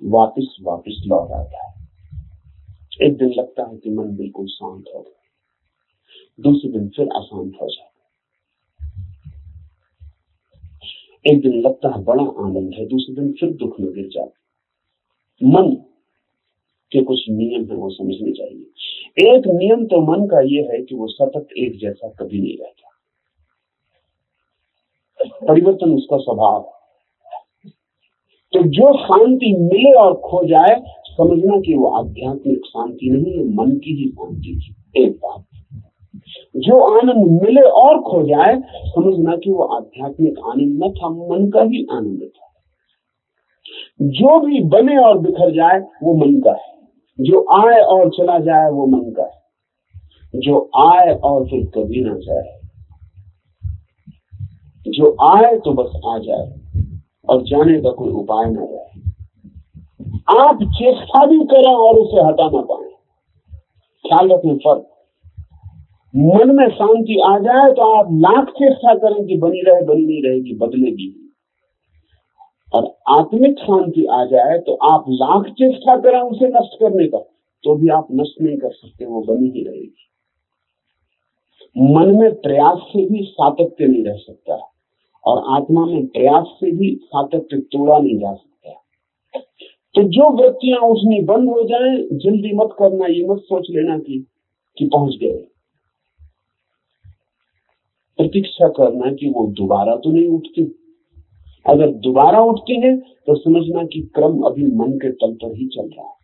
वापिस वापिस लौट आता है। एक दिन लगता है कि मन बिल्कुल शांत हो गया। दूसरे दिन फिर अशांत हो जाता एक दिन लगता है बड़ा आनंद है, दूसरे दिन फिर दुख में गिर जाता मन के कुछ नियम है, वो समझने चाहिए। एक नियम तो मन का ये है कि वो सतत एक जैसा कभी नहीं रहता। परिवर्तन उसका स्वभाव तो जो शांति मिले और खो जाए, समझना कि वो आध्यात्मिक शांति नहीं है, मन की ही शांति एक बात। जो आनंद मिले और खो जाए, समझना कि वो आध्यात्मिक आनंद न था, मन का ही आनंद था। जो भी बने और बिखर जाए, वो मन का है। जो आए और चला जाए, वो मन का है। जो आए और फिर कभी ना जाए। जो आए तो बस आ जाए, और जाने का कोई उपाय ना रहे। आप चेष्टा भी करें और उसे हटा ना पाए। ख्याल रखें फ़र्क। मन में शांति आ जाए तो आप लाख चेष्टा करें कि बनी रहे, बनी नहीं रहेगी बदलेगी और आत्मिक शांति आ जाए तो आप लाख चेष्टा करें उसे नष्ट करने का तो भी आप नष्ट नहीं कर सकते, वो बनी ही रहेगी। मन में प्रयास से भी सातत्य नहीं रह सकता और आत्मा में प्रयास से भी सातत्य तोड़ा नहीं जा सकता। तो जो वृत्तियाँ उसमें बंद हो जाए, जल्दी मत करना, ये मत सोच लेना कि कि पहुँच गए। प्रतीक्षा करना कि वो दोबारा तो नहीं उठती। अगर दोबारा उठती है तो समझना कि क्रम अभी मन के तल पर ही चल रहा है।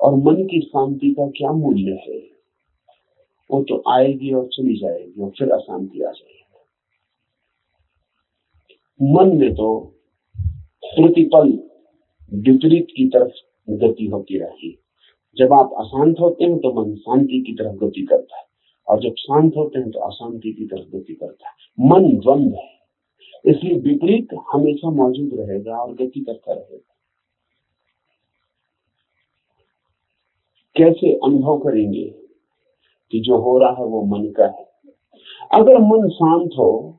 और मन की शांति का क्या मूल्य है? वो तो आएगी और चली जाएगी और फिर अशांति आ जाएगी। मन में तो प्रतिपल विपरीत की तरफ़ गति होती रहती जब आप अशांत होते हैं तो मन शांति की तरफ़ गति करता है। और जब शांत होते हैं तो अशांति की तरफ़ गति करता है। मन द्वंद है। इसलिए विपरीत हमेशा मौजूद रहेगा और गति करता रहेगा। कैसे अनुभव करेंगे कि जो हो रहा है, वो मन का है? अगर मन शांत हो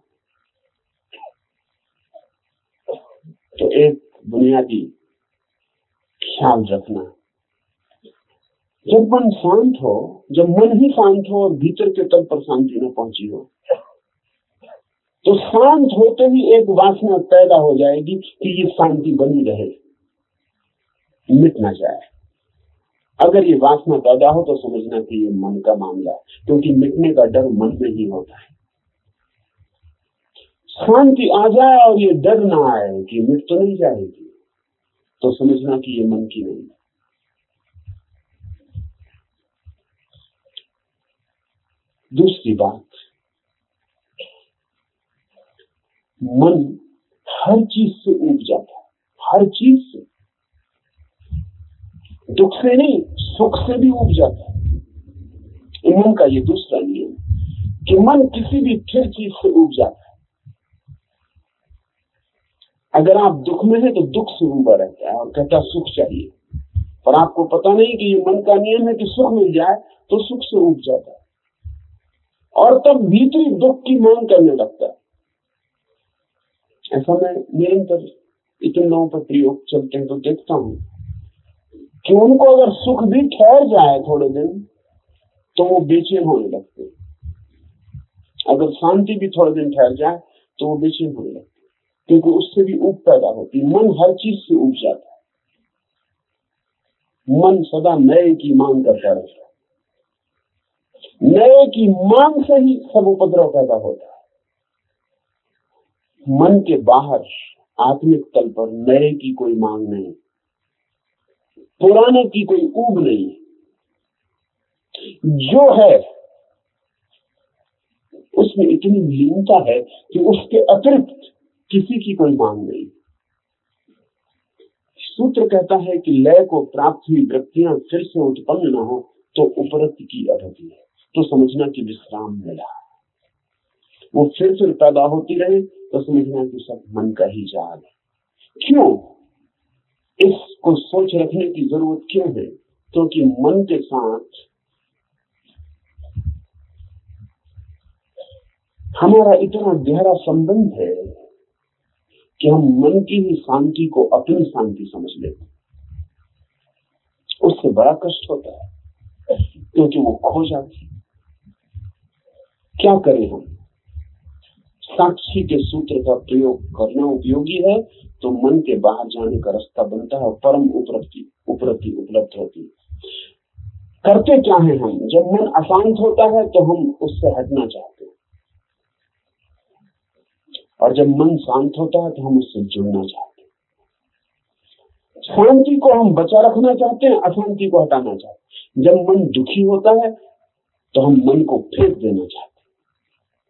तो एक बुनियादी ख्याल रखना। जब मन शांत हो, जब मन ही शांत हो और भीतर के तल पर शांति न पहुँची हो तो शांत होते ही एक वासना पैदा हो जाएगी कि ये शांति बनी रहे, मिट ना जाए। अगर ये वासना पैदा हो तो समझना कि ये मन का मामला है, क्योंकि मिटने का डर मन में ही होता है। शांति आ जाए और ये डर ना आए कि मिट तो नहीं जाएगी तो समझना कि ये मन की नहीं दूसरी बात, मन हर चीज़ से उग जाता है, हर चीज़ से। दुख से नहीं, सुख से भी उग जाता है। मन का ये दूसरा नियम कि मन किसी भी फिर चीज़ से उग जाता है। अगर आप दुख में है तो दुख से उबा रहता है और कहता सुख चाहिए। पर आपको पता नहीं कि ये मन का नियम है कि सुख मिल जाए तो सुख से उग जाता है। और तब भीतरी दुख की मांग करने लगता है। ऐसा मैं निरंतर इतने लोगों पर प्रयोग चलते हैं तो देखता हूँ कि उनको अगर सुख भी ठहर जाए थोड़े दिन तो वो बेचैन होने लगते अगर शांति भी थोड़े दिन ठहर जाए तो वो बेचैन होने लगते क्योंकि उससे भी ऊप पैदा होती मन हर चीज़ से उग जाता है। मन सदा नए की मांग करता रहता है। नए की मांग से ही सब उपद्रव पैदा होता है। मन के बाहर आत्मिक तल पर नए की कोई मांग नहीं, पुराने की कोई ऊब नहीं। जो है, उसमें इतनी लीनता है कि उसके अतिरिक्त किसी की कोई मांग नहीं। सूत्र कहता है कि लय को प्राप्त हुई वृत्तियाँ फिर से उत्पन्न न हो तो उपरति की अवधि है। तो समझना कि विश्राम मिला। वो फिर फिर पैदा होती रहे तो समझना कि सब मन का ही जाल है। क्यों? इसको सोच रखने की ज़रूरत क्यों है? क्योंकि तो मन के साथ हमारा इतना गहरा संबंध है कि हम मन की ही शांति को अपनी शांति समझ लेते उससे बड़ा कष्ट होता है, क्योंकि वो खो जाती क्या करें हम? साक्षी के सूत्र का प्रयोग करना उपयोगी है तो मन के बाहर जाने का रास्ता बनता है परम उपलब्धि उपलब्धि उपलब्ध होती है। करते क्या है हम? जब मन अशांत होता है तो हम उससे हटना चाहते हैं। और जब मन शांत होता है तो हम उससे जुड़ना चाहते हैं। शांति को हम बचा रखना चाहते हैं, अशांति को हटाना चाहते हैं। जब मन दुखी होता है तो हम मन को फेंक देना चाहते हैं।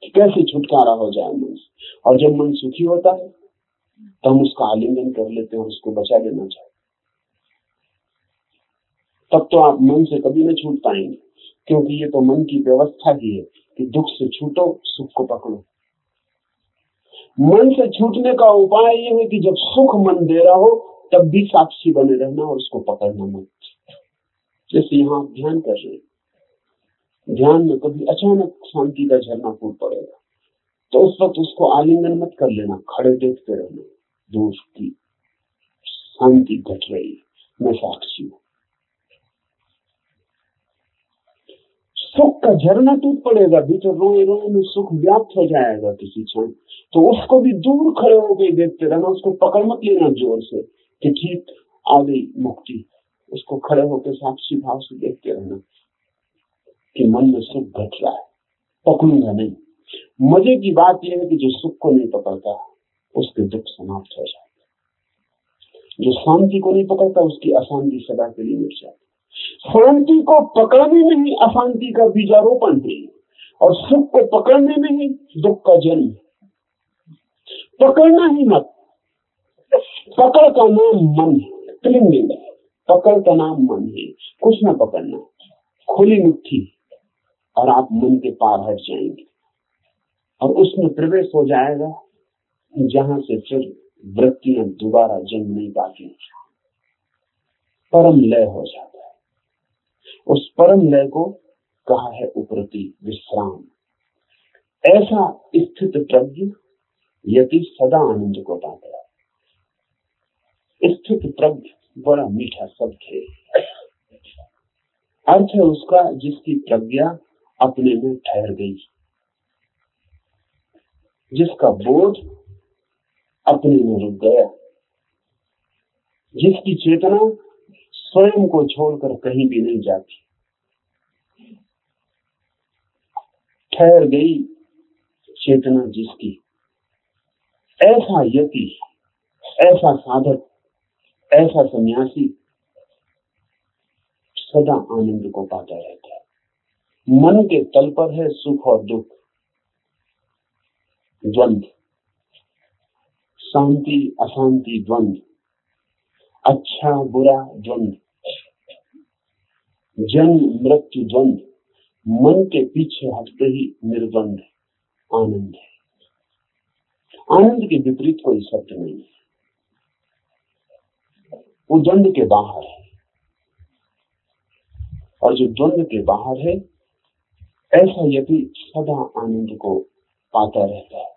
कैसे छुटकारा हो जाए मन और जब मन सुखी होता है तो हम उसका आलिंगन कर लेते हैं उसको बचा लेना चाहते तब तो आप मन से कभी नहीं छूट पाएँगे, क्योंकि ये तो मन की व्यवस्था ही है कि दुख से छूटो, सुख को पकड़ो। मन से छूटने का उपाय ये है कि जब सुख मन दे रहा हो, तब भी साक्षी बने रहना और उसको पकड़ना मत। जैसे यहाँ ध्यान कर रहे हैं। ध्यान में कभी अचानक शांति का झरना फूट पड़ेगा। तो उस वक्त उसको आलिंगन मत कर लेना, खड़े देखते रहना। दूर की शांति घट रही मैं साक्षी हूँ। सुख का झरना टूट पड़ेगा भीतर रोए रोए में सुख व्याप्त हो जाएगा किसी क्षण। तो उसको भी दूर खड़े होकर देखते रहना, उसको पकड़ मत लेना ज़ोर से कि ठीक आ गई मुक्ति। उसको खड़े होकर साक्षी भाव से देखते रहना। कि मन में सुख घट रहा है, पकड़ूँगा नहीं। मज़े की बात यह है कि जो सुख को नहीं पकड़ता, उसके दुख समाप्त हो जाते जो शांति को नहीं पकड़ता, उसकी अशांति सदा के लिए मिट जाती शांति को पकड़ने में ही अशांति का बीजारोपण है, और सुख को पकड़ने में ही दुख का जन्म पकड़ना ही मत। पकड़ का नाम मन है। पकड़ का नाम मन है। कुछ ना पकड़ना। खुली मुट्ठी। और आप मन के पार हट जाएँगे। और उसमें प्रवेश हो जाएगा जहाँ से फिर वृत्तियाँ दोबारा जन्म नहीं पाती परम लय हो जाता है। उस परम लय को कहा है उपरति विश्राम। ऐसा स्थित प्रज्ञ यदि सदा आनंद को पाता है। स्थित प्रज्ञ बड़ा मीठा शब्द है। अर्थ है उसका जिसकी प्रज्ञा अपने में ठहर गई। जिसका बोध अपने में रुक गया। जिसकी चेतना स्वयं को छोड़कर कहीं भी नहीं जाती। ठहर गई चेतना जिसकी। ऐसा यति, ऐसा साधक, ऐसा सन्यासी सदा आनंद को पाता रहता है। मन के तल पर है सुख और दुख। द्वंद। शांति, अशांति, द्वंद। अच्छा बुरा, द्वंद। जन्म मृत्यु, द्वंद। मन के पीछे हटते ही निर्द्वंद, आनंद है। आनंद के विपरीत कोई शब्द नहीं है। वो द्वंद के बाहर है। और जो द्वंद के बाहर है ऐसा यदि सदा आनंद को पाता रहता है।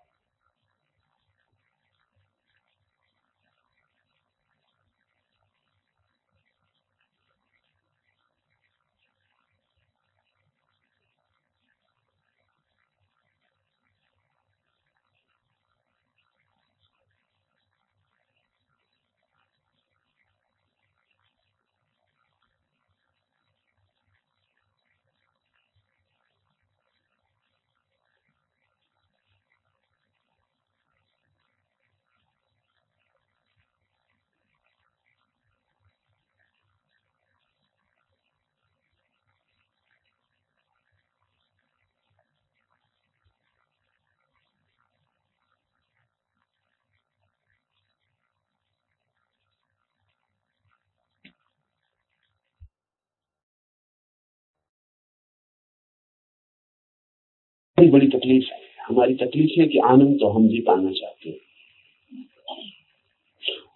बड़ी बड़ी तकलीफ़ है। हमारी तकलीफ़ है कि आनंद तो हम भी पाना चाहते हैं।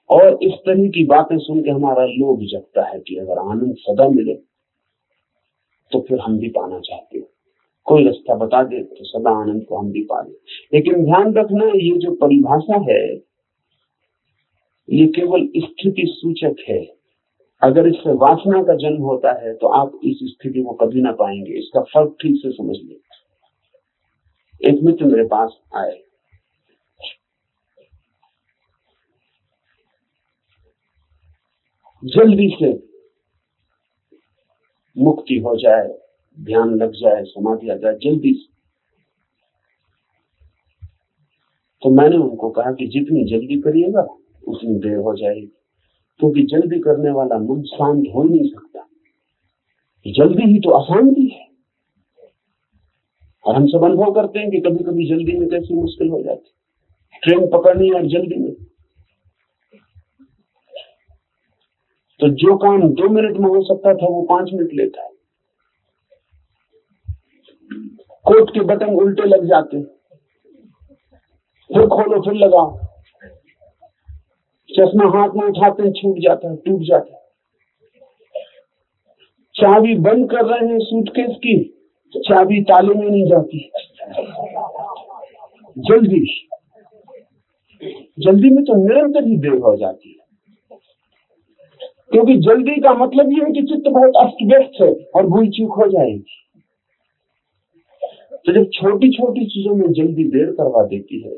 और इस तरह की बातें सुन के हमारा लोभ जगता है कि अगर आनंद सदा मिले तो फिर हम भी पाना चाहते हैं। कोई रास्ता बता दे तो सदा आनंद को हम भी पा ले लेकिन ध्यान रखना, ये जो परिभाषा है, ये केवल स्थिति सूचक है। अगर इससे वासना का जन्म होता है तो आप इस स्थिति को कभी ना पाएँगे। इसका फ़र्क ठीक से समझ लीजिए एक मित्र मेरे पास आए। जल्दी से मुक्ति हो जाए, ध्यान लग जाए, समाधि आ जाए, जल्दी से। तो मैंने उनको कहा कि जितनी जल्दी करिएगा, उतनी देर हो जाएगी, क्योंकि जल्दी करने वाला मन शांत हो ही नहीं सकता। जल्दी ही तो अशांति है। और हम सब अनुभव करते हैं कि कभी कभी जल्दी में कैसी मुश्किल हो जाती ट्रेन पकड़नी और जल्दी में। तो जो काम दो मिनट में हो सकता था, वो पाँच मिनट लेता है। कोट के बटन उल्टे लग जाते फिर खोलो, फिर लगाओ। चश्मा हाथ में उठाते हैं, छूट जाता है, टूट जाता है। चाबी बंद कर रहे हैं सूटकेस की। चाबी ताले में नहीं जाती। जल्दी। जल्दी में तो निरंतर ही देर हो जाती है। क्योंकि जल्दी का मतलब ये है कि चित्त बहुत अस्त व्यस्त है और भूल चूक हो जाएगी। तो जब छोटी छोटी चीज़ों में जल्दी देर करवा देती है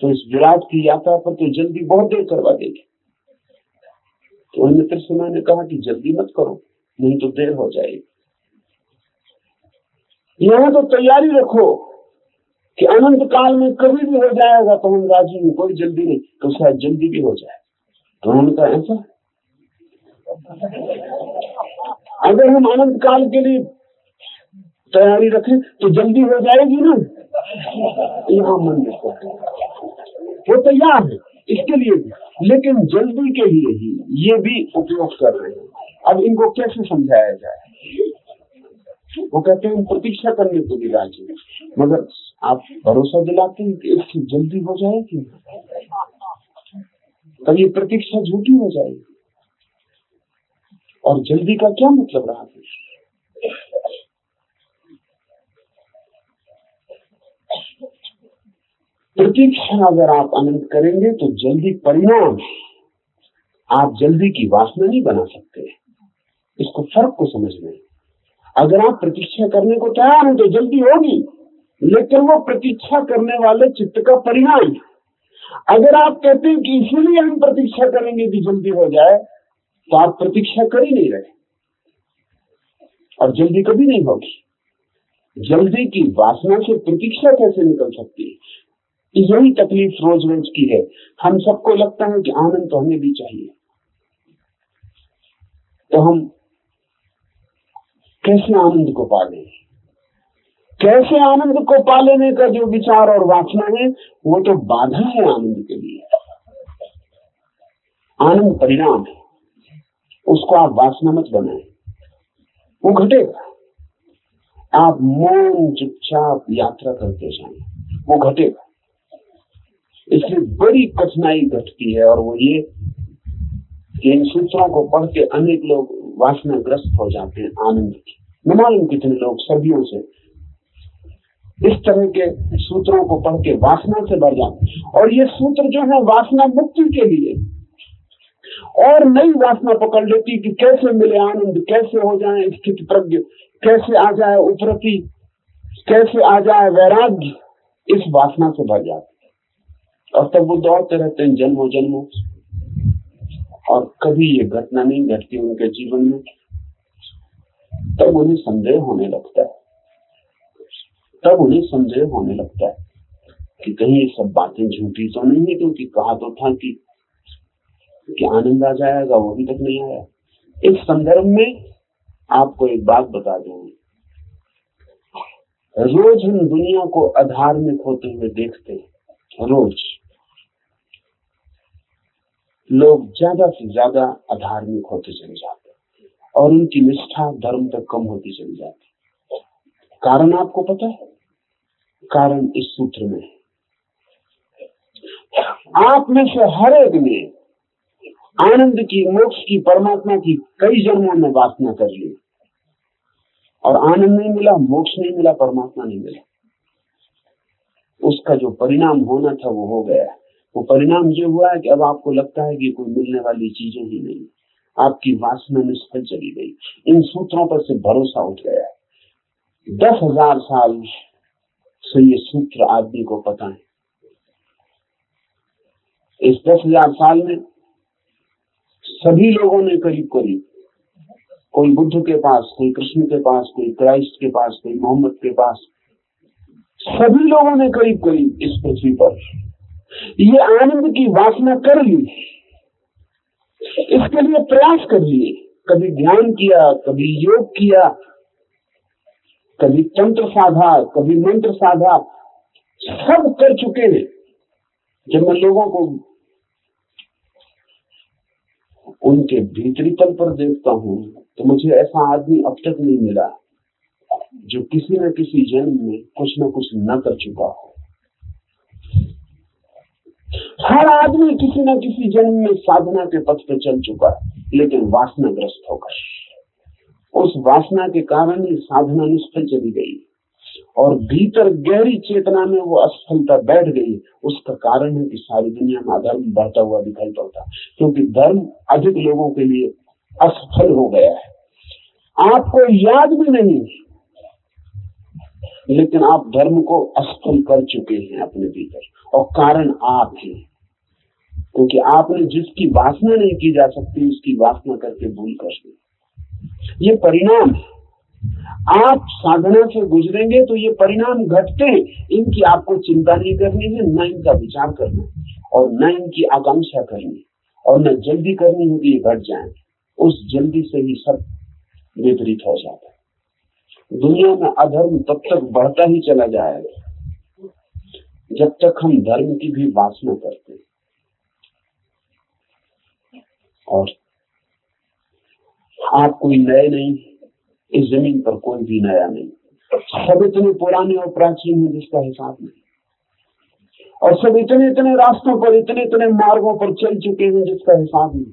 तो इस विराट की यात्रा पर तो जल्दी बहुत देर करवा देगी। तो मित्र से ने कहा कि जल्दी मत करो, नहीं तो देर हो जाएगी। यहाँ तो तैयारी रखो कि अनंत काल में कभी भी हो जाएगा तो हम राज़ी में कोई जल्दी नहीं तो शायद जल्दी भी हो जाए। तो उन्होंने कहा ऐसा अगर हम अनंत काल के लिए तैयारी रखें तो जल्दी हो जाएगी ना? यहाँ मन वो तैयार है, इसके लिए भी। लेकिन जल्दी के लिए ही ये भी उपयोग कर रहे हैं। अब इनको कैसे समझाया जाए? वो कहते हैं प्रतीक्षा करने को भी राज़ी मगर आप भरोसा दिलाते हैं कि इससे जल्दी हो जाएगी? तब ये प्रतीक्षा झूठी हो जाएगी। और जल्दी का क्या मतलब रहा फिर? प्रतीक्षा अगर आप आनंद करेंगे तो जल्दी परिणाम आप जल्दी की वासना नहीं बना सकते। इसको फ़र्क को समझ लें अगर आप प्रतीक्षा करने को तैयार हैं तो जल्दी होगी, लेकिन वो प्रतीक्षा करने वाले चित्त का परिणाम अगर आप कहते हैं कि इसीलिए हम प्रतीक्षा करेंगे कि जल्दी हो जाए तो आप प्रतीक्षा कर ही नहीं रहे। और जल्दी कभी नहीं होगी। जल्दी की वासना से प्रतीक्षा कैसे निकल सकती है? यही तकलीफ़ रोज रोज की है। हम सबको लगता है कि आनंद तो हमें भी चाहिए। तो हम कैसे आनंद को पाले? कैसे आनंद को पालेने का जो विचार और वासना है, वो तो बाधा है आनंद के लिए। आनंद परिणाम है। उसको आप वासना मत बनाए। वो घटेगा। आप मौन, चुपचाप यात्रा करते जाए। वो घटेगा। इसलिए बड़ी कठिनाई घटती है और वो ये कि इन सूत्रों को पढ़ के अनेक लोग वासनाग्रस्त हो जाते हैं आनंद की। न मालूम कितने लोग, सदियों से इस तरह के सूत्रों को पढ़ के वासना से भर जाते और ये सूत्र जो है, वासना मुक्ति के लिए। और नई वासना पकड़ लेती कि कैसे मिले आनंद, कैसे हो जाए स्थित प्रज्ञ, कैसे आ जाए उपरति, कैसे आ जाए वैराग्य, इस वासना से भर जाते और तब वो दौड़ते रहते हैं जन्मों जन्मों और कभी ये घटना नहीं घटती उनके जीवन में, तब उन्हें संदेह होने लगता है। तब उन्हें संदेह होने लगता है कि कहीं ये सब बातें झूठी तो नहीं है, क्योंकि कहा तो था कि कि आनंद आ जाएगा, वो भी तक नहीं आया। इस संदर्भ में आपको एक बात बता दूँ। रोज हम दुनिया को अधार्मिक होते हुए देखते हैं। रोज। लोग ज़्यादा से ज़्यादा अधार्मिक होते चले जाते और उनकी निष्ठा धर्म तक कम होती चली जाती कारण आपको पता है? कारण इस सूत्र में आप में से हर एक ने आनंद की, मोक्ष की, परमात्मा की कई जन्मों में वासना कर ली। और आनंद नहीं मिला, मोक्ष नहीं मिला, परमात्मा नहीं मिला। उसका जो परिणाम होना था वो हो गया। वो परिणाम ये हुआ है कि अब आपको लगता है कि कोई मिलने वाली चीज़ें ही नहीं। आपकी वासना निष्फल चली गई। इन सूत्रों पर से भरोसा उठ गया है। दस हज़ार साल से ये सूत्र आदमी को पता है। इस दस हज़ार साल में सभी लोगों ने करीब करीब, कोई बुद्ध के पास, कोई कृष्ण के पास, कोई क्राइस्ट के पास, कोई मोहम्मद के पास, सभी लोगों ने करीब करीब इस पृथ्वी पर ये आनंद की वासना कर ली, इसके लिए प्रयास कर लिए। कभी ध्यान किया, कभी योग किया, कभी तंत्र साधा, कभी मंत्र साधा, सब कर चुके हैं। जब मैं लोगों को उनके भीतरी तल पर देखता हूँ तो मुझे ऐसा आदमी अब तक नहीं मिला, जो किसी न किसी जन्म में कुछ न कुछ न कर चुका हो। हर आदमी किसी न किसी जन्म में साधना के पथ पर चल चुका लेकिन वासनाग्रस्त होकर। उस वासना के कारण ही साधना निष्फल चली गई। और भीतर गहरी चेतना में वो असफलता बैठ गई। उसका कारण है कि सारी दुनिया में अधर्म बढ़ता हुआ दिखाई पड़ता। क्योंकि धर्म अधिक लोगों के लिए असफल हो गया है। आपको याद भी नहीं लेकिन आप धर्म को असफल कर चुके हैं अपने भीतर। और कारण आप हैं। क्योंकि आपने जिसकी वासना नहीं की जा सकती, उसकी वासना करके भूल कर ये परिणाम आप साधना से गुजरेंगे तो ये परिणाम घटते हैं। इनकी आपको चिंता नहीं करनी है, न इनका विचार करना और न इनकी आकांक्षा करनी और न जल्दी करनी है कि ये घट जाए उस जल्दी से ही सब विपरीत हो जाता है। दुनिया में अधर्म तब तक बढ़ता ही चला जाएगा, जब तक हम धर्म की भी वासना करते हैं। और आप कोई नए नहीं, इस ज़मीन पर कोई भी नया नहीं। सब इतने पुराने और प्राचीन है जिसका हिसाब नहीं। और सब इतने इतने रास्तों पर, इतने इतने मार्गों पर चल चुके हैं जिसका हिसाब नहीं।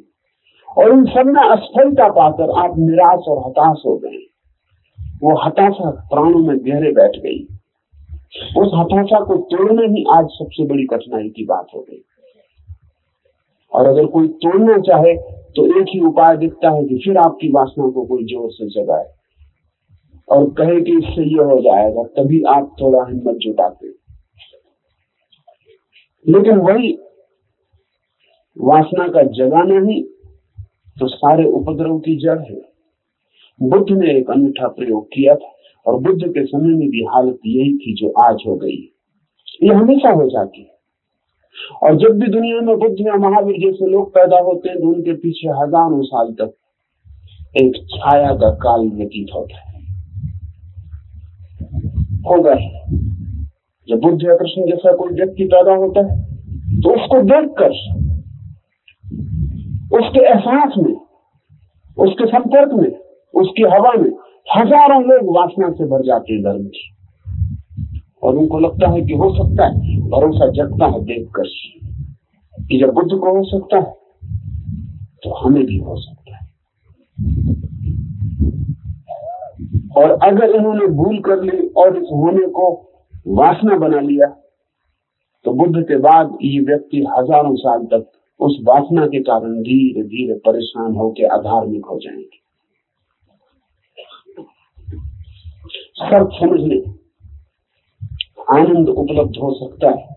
और उन सब में असफलता पाकर आप निराश और हताश हो गए। वो हताशा प्राणों में गहरे बैठ गई। उस हताशा को तोड़ना ही आज सबसे बड़ी कठिनाई की बात हो गई। और अगर कोई तोड़ना चाहे तो एक ही उपाय दिखता है कि फिर आपकी वासना को कोई ज़ोर से जगाए। और कहे कि इससे ये हो जाएगा, तभी आप थोड़ा हिम्मत जुटाते। लेकिन वही वासना का जगाना ही तो सारे उपद्रव की जड़ है। बुद्ध ने एक अनूठा प्रयोग किया था, और बुद्ध के समय में भी हालत यही थी जो आज हो गई ये हमेशा हो जाती और जब भी दुनिया में बुद्ध या महावीर जैसे लोग पैदा होते हैं तो उनके पीछे हज़ारों साल तक एक छाया का काल व्यतीत होता है। होगा जब बुद्ध या कृष्ण जैसा कोई व्यक्ति पैदा होता है तो उसको देखकर, उसके एहसास में, उसके संपर्क में, उसकी हवा में हज़ारों लोग वासना से भर जाते हैं धर्म की और उनको लगता है कि हो सकता है भरोसा जगता है देखकर कि जब बुद्ध को हो सकता है तो हमें भी हो सकता है। और अगर इन्होंने भूल कर ली और इस होने को वासना बना लिया तो बुद्ध के बाद ये व्यक्ति हज़ारों साल तक उस वासना के कारण धीरे धीरे परेशान होकर अधार्मिक हो जाएँगे। सब समझ ले। आनंद उपलब्ध हो सकता है।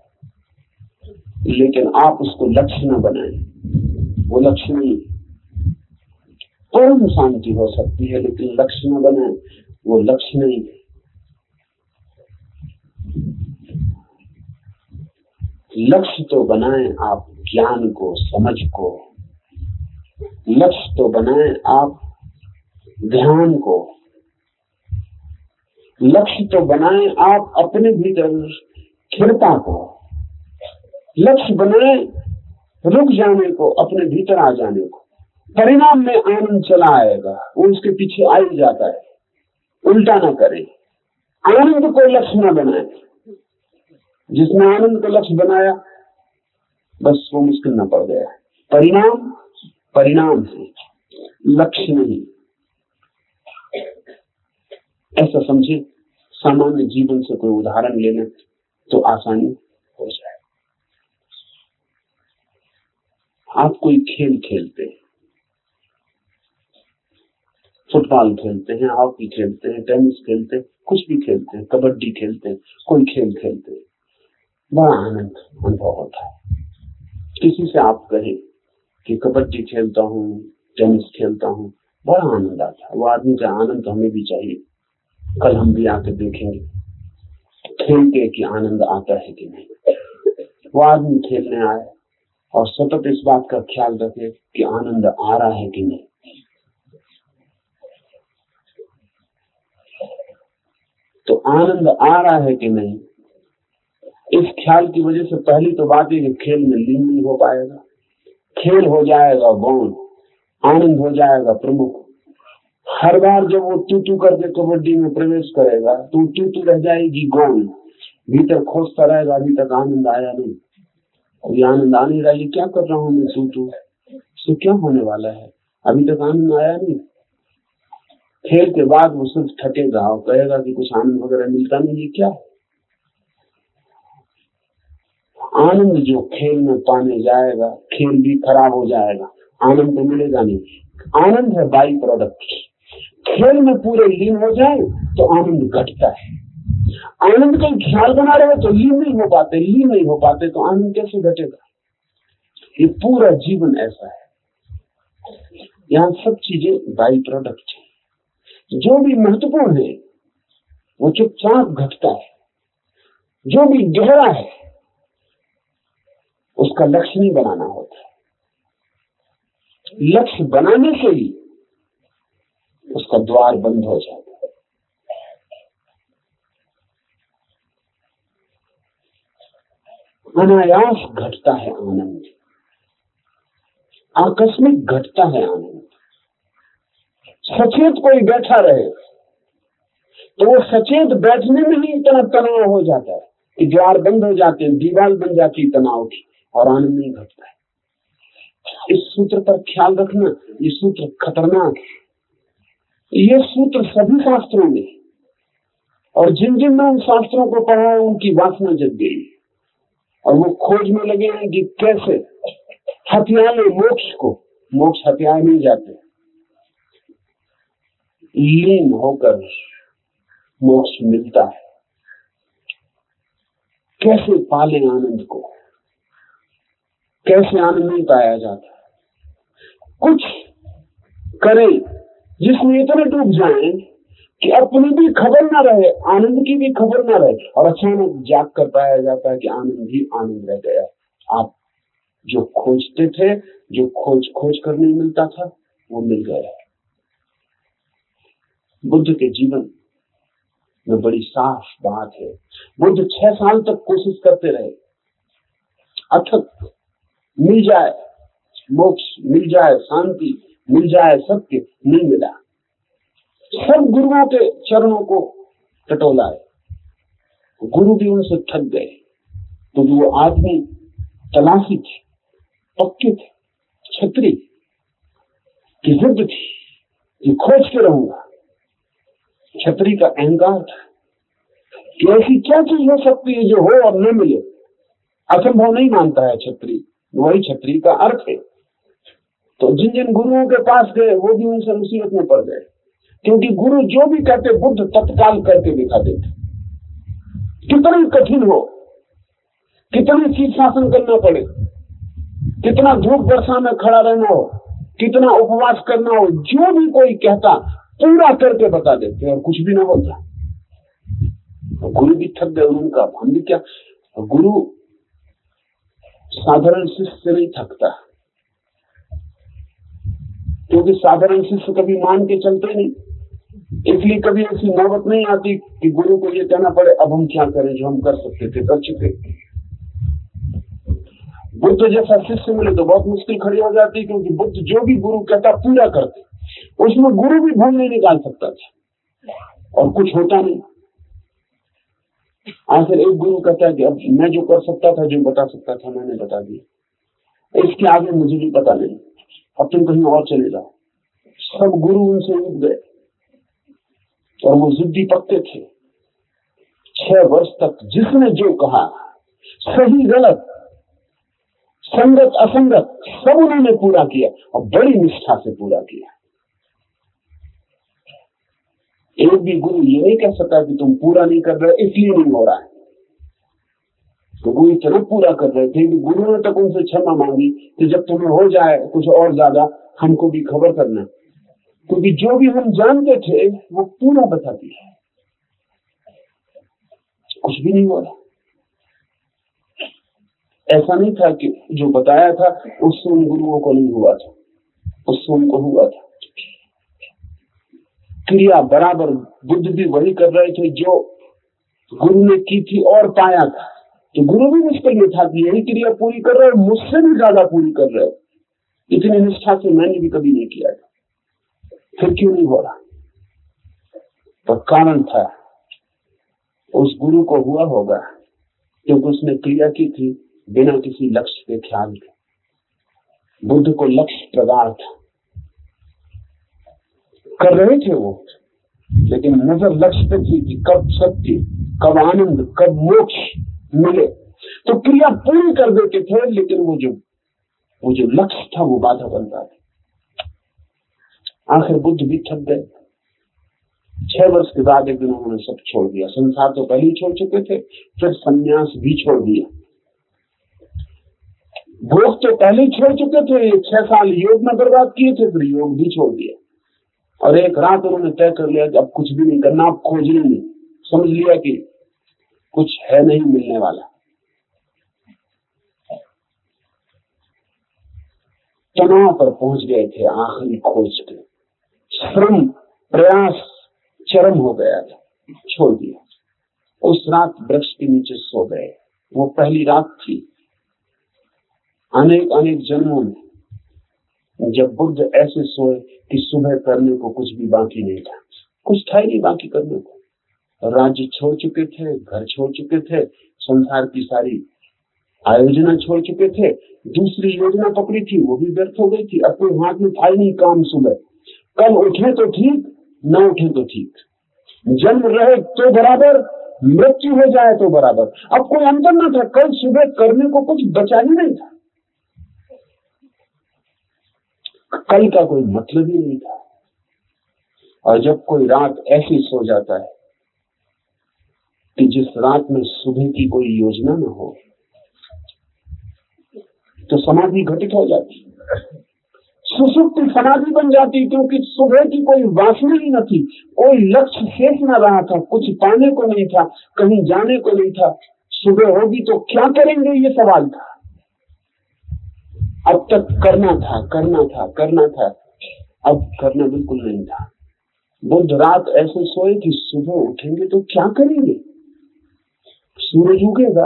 लेकिन आप उसको लक्ष्य न बनाए। वो लक्ष्य नहीं परम शांति हो सकती है, लेकिन लक्ष्य न बनाए, वो लक्ष्य नहीं है। लक्ष्य तो बनाए आप ज्ञान को, समझ को। लक्ष्य तो बनाए आप ध्यान को। लक्ष्य तो बनाए आप अपने भीतर स्थिरता को। लक्ष्य बनाए रुक जाने को, अपने भीतर आ जाने को। परिणाम में आनंद चला आएगा, वो उसके पीछे आ ही जाता है। उल्टा ना करें। आनंद को लक्ष्य न बनाए। जिसने आनंद को लक्ष्य बनाया, बस वो मुश्किल न पड़ गया। परिणाम परिणाम है। लक्ष्य नहीं। ऐसा समझे, सामान्य जीवन से कोई उदाहरण लेना तो आसानी हो जाए। आप कोई खेल खेलते हैं, फुटबॉल खेलते हैं, हॉकी खेलते हैं, टेनिस खेलते हैं, कुछ भी खेलते हैं, कबड्डी खेलते हैं, कोई खेल खेलते हैं, बड़ा आनंद अनुभव होता है। किसी से आप कहें कि कबड्डी खेलता हूँ, टेनिस खेलता हूँ, बड़ा आनंद आता है। वो आदमी का आनंद हमें भी चाहिए। कल हम भी आके देखेंगे खेल के कि आनंद आता है कि नहीं। वो आदमी खेलने आए और सतत इस बात का ख्याल रखे कि आनंद आ रहा है कि नहीं। तो आनंद आ रहा है कि नहीं? इस ख्याल की वजह से पहली तो बात है कि खेल में लीन नहीं हो पाएगा। खेल हो जाएगा गौण, आनंद हो जाएगा प्रमुख। हर बार जब वो टू टू करके कबड्डी में प्रवेश करेगा तो टू टू रह जाएगी गोल। भीतर खोजता रहेगा, अभी तक आनंद आया नहीं। अभी आनंद आ नहीं रहा, ये क्या कर रहा हूँ मैं टू टू तो क्या होने वाला है? अभी तक आनंद आया नहीं। खेल के बाद वो सिर्फ़ थकेगा और कहेगा कि कुछ आनंद वगैरह मिलता नहीं, ये क्या आनंद जो खेल में पाने जाएगा, खेल भी खराब हो जाएगा। आनंद तो मिलेगा नहीं। आनंद है बाई प्रोडक्ट खेल में पूरे लीन हो जाए तो आनंद घटता है। आनंद का ख्याल बना रहे तो लीन नहीं हो पाते, लीन नहीं हो पाते तो आनंद कैसे घटेगा? ये पूरा जीवन ऐसा है। यहाँ सब चीज़ें बाई प्रोडक्ट है। जो भी महत्वपूर्ण है, वो चुपचाप घटता है। जो भी गहरा है, उसका लक्ष्य नहीं बनाना होता। लक्ष्य बनाने से ही उसका द्वार बंद हो जाता है। अनायास घटता है आनंद। आकस्मिक घटता है आनंद। सचेत कोई बैठा रहे तो वो सचेत बैठने में ही इतना तनाव हो जाता है कि द्वार बंद हो जाते हैं, दीवार बन जाती तनाव की, और आनंद नहीं घटता है। इस सूत्र पर ख्याल रखना, ये सूत्र खतरनाक है। ये सूत्र सभी शास्त्रों में और जिन जिन ने उन शास्त्रों को पढ़ा है उनकी वासना जग गई। और वो खोज में लगे हैं कि कैसे हथियार ले मोक्ष को, मोक्ष हथियार नहीं जाते लीन होकर मोक्ष मिलता है। कैसे पाले आनंद को? कैसे आनंद पाया जाता कुछ करें। जिसमें इतने डूब जाएँ कि अपनी भी खबर ना रहे, आनंद की भी खबर ना रहे, और अचानक जाग कर पाया जाता है कि आनंद ही आनंद रह गया। आप जो खोजते थे, जो खोज खोज कर नहीं मिलता था, वो मिल गया। बुद्ध के जीवन में बड़ी साफ़ बात है। बुद्ध छह साल तक कोशिश करते रहे। अथक, मिल जाए, मोक्ष, मिल जाए, शांति मिल जाए सत्य नहीं मिला। सब गुरुओं के चरणों को टटोला है गुरु भी उनसे थक गए। तो वो आदमी तलाशी थे, पक्के थे, छत्री की जिद थी कि खोज के रहूँगा। छत्री का अहंकार था कि ऐसी क्या चीज़ हो सकती है जो हो और न मिले। असंभव नहीं मानता है छत्री। वही छत्री का अर्थ है। तो जिन जिन गुरुओं के पास गए, वो भी उनसे मुसीबत में पड़ गए। क्योंकि गुरु जो भी कहते, बुद्ध तत्काल करके दिखा देते। कितना कठिन हो, कितना शीर्षासन करना पड़े, कितना धूप वर्षा में खड़ा रहना हो, कितना उपवास करना हो, जो भी कोई कहता, पूरा करके बता देते और कुछ भी ना होता। तो गुरु भी थक गए उनका हम भी क्या। गुरु साधारण शिष्य नहीं थकता। क्योंकि साधारण शिष्य कभी मान के चलते नहीं। इसलिए कभी ऐसी नौबत नहीं आती कि गुरु को ये कहना पड़े, अब हम क्या करें जो हम कर सकते थे, कर चुके बुद्ध जैसा शिष्य मिले तो बहुत मुश्किल खड़ी हो जाती, क्योंकि बुद्ध जो भी गुरु कहता पूरा करते। उसमें गुरु भी भूल नहीं निकाल सकता था। और कुछ होता नहीं। आखिर एक गुरु कहता है कि, अब मैं जो कर सकता था, जो बता सकता था, मैंने बता दिया। इसके आगे मुझे भी पता नहीं। अब तुम कहीं और चले जाओ। सब गुरु उनसे उठ गए और वो जिद्दी पक्के थे। छह वर्ष तक जिसने जो कहा, सही गलत, संगत असंगत, सब उन्होंने पूरा किया और बड़ी निष्ठा से पूरा किया। एक भी गुरु ये नहीं कह सकता कि तुम पूरा नहीं कर रहे, इसलिए नहीं हो रहा है। तो वो इतना पूरा कर रहे थे कि गुरु ने तक उनसे क्षमा मांगी कि जब तुम्हें हो जाए कुछ और ज़्यादा, हमको भी खबर करना। क्योंकि जो भी हम जानते थे, वो पूरा बता दिया कुछ भी नहीं हो रहा ऐसा नहीं था कि जो बताया था उससे उन गुरुओं को नहीं हुआ था। उससे उनको हुआ था। क्रिया बराबर बुद्ध भी वही कर रहे थे जो गुरु ने की थी और पाया था। तो गुरु भी मुश्किल में था कि यही क्रिया पूरी कर रहे हो मुझसे भी ज़्यादा पूरी कर रहे हो। इतनी निष्ठा से मैंने भी कभी नहीं किया था। फिर क्यों नहीं हो रहा तो कारण था, उस गुरु को हुआ होगा, क्योंकि उसने क्रिया की थी बिना किसी लक्ष्य के ख्याल के। बुद्ध को लक्ष्य प्रगाढ़ था। कर रहे थे वो, लेकिन नज़र लक्ष्य पे थी कि कब सत्य, कब आनंद, कब मोक्ष। मिले। तो क्रिया पूरी कर देते थे, लेकिन वो जो वो जो लक्ष्य था, वो बाधा बनता था आखिर बुद्ध भी थक गए। छह वर्ष के बाद एक दिन उन्होंने सब छोड़ दिया। संसार तो पहले ही छोड़ चुके थे, फिर संन्यास भी छोड़ दिया। भोग तो पहले ही छोड़ चुके थे छह साल योग में बर्बाद किए थे, फिर योग भी छोड़ दिया। और एक रात उन्होंने तय कर लिया कि अब कुछ भी नहीं करना, अब खोजने नहीं। समझ लिया कि कुछ है नहीं मिलने वाला। तनाव पर पहुँच गए थे आखिरी खोज के श्रम, प्रयास, चरम हो गया था। छोड़ दिया। उस रात वृक्ष के नीचे सो गए। वो पहली रात थी। अनेक अनेक जन्मों में जब बुद्ध ऐसे सोए कि सुबह करने को कुछ भी बाकी नहीं था। कुछ था ही नहीं बाकी करने को। राज्य छोड़ चुके थे, घर छोड़ चुके थे, संसार की सारी आयोजना छोड़ चुके थे, दूसरी योजना पकड़ी थी, वो भी व्यर्थ हो गई थी, अपने हाथ में था नहीं काम सुबह। कल उठे तो ठीक, न उठे तो ठीक। जन्म रहे तो बराबर, मृत्यु हो जाए तो बराबर। अब कोई अंतर ना था, कल सुबह करने को कुछ बचा ही नहीं था। कल का कोई मतलब ही नहीं था। और जब कोई रात ऐसी सो जाता है कि जिस रात में सुबह की कोई योजना न हो तो समाधि घटित हो जाती। सुसुप्ति समाधि बन जाती क्योंकि सुबह की कोई वासना ही न थी, कोई लक्ष्य शेष न रहा था, कुछ पाने को नहीं था, कहीं जाने को नहीं था। सुबह होगी तो क्या करेंगे ये सवाल था। अब तक करना था करना था करना था। अब करना बिल्कुल नहीं था। बुद्ध रात ऐसे सोए कि सुबह उठेंगे तो क्या करेंगे? सूरज उगेगा,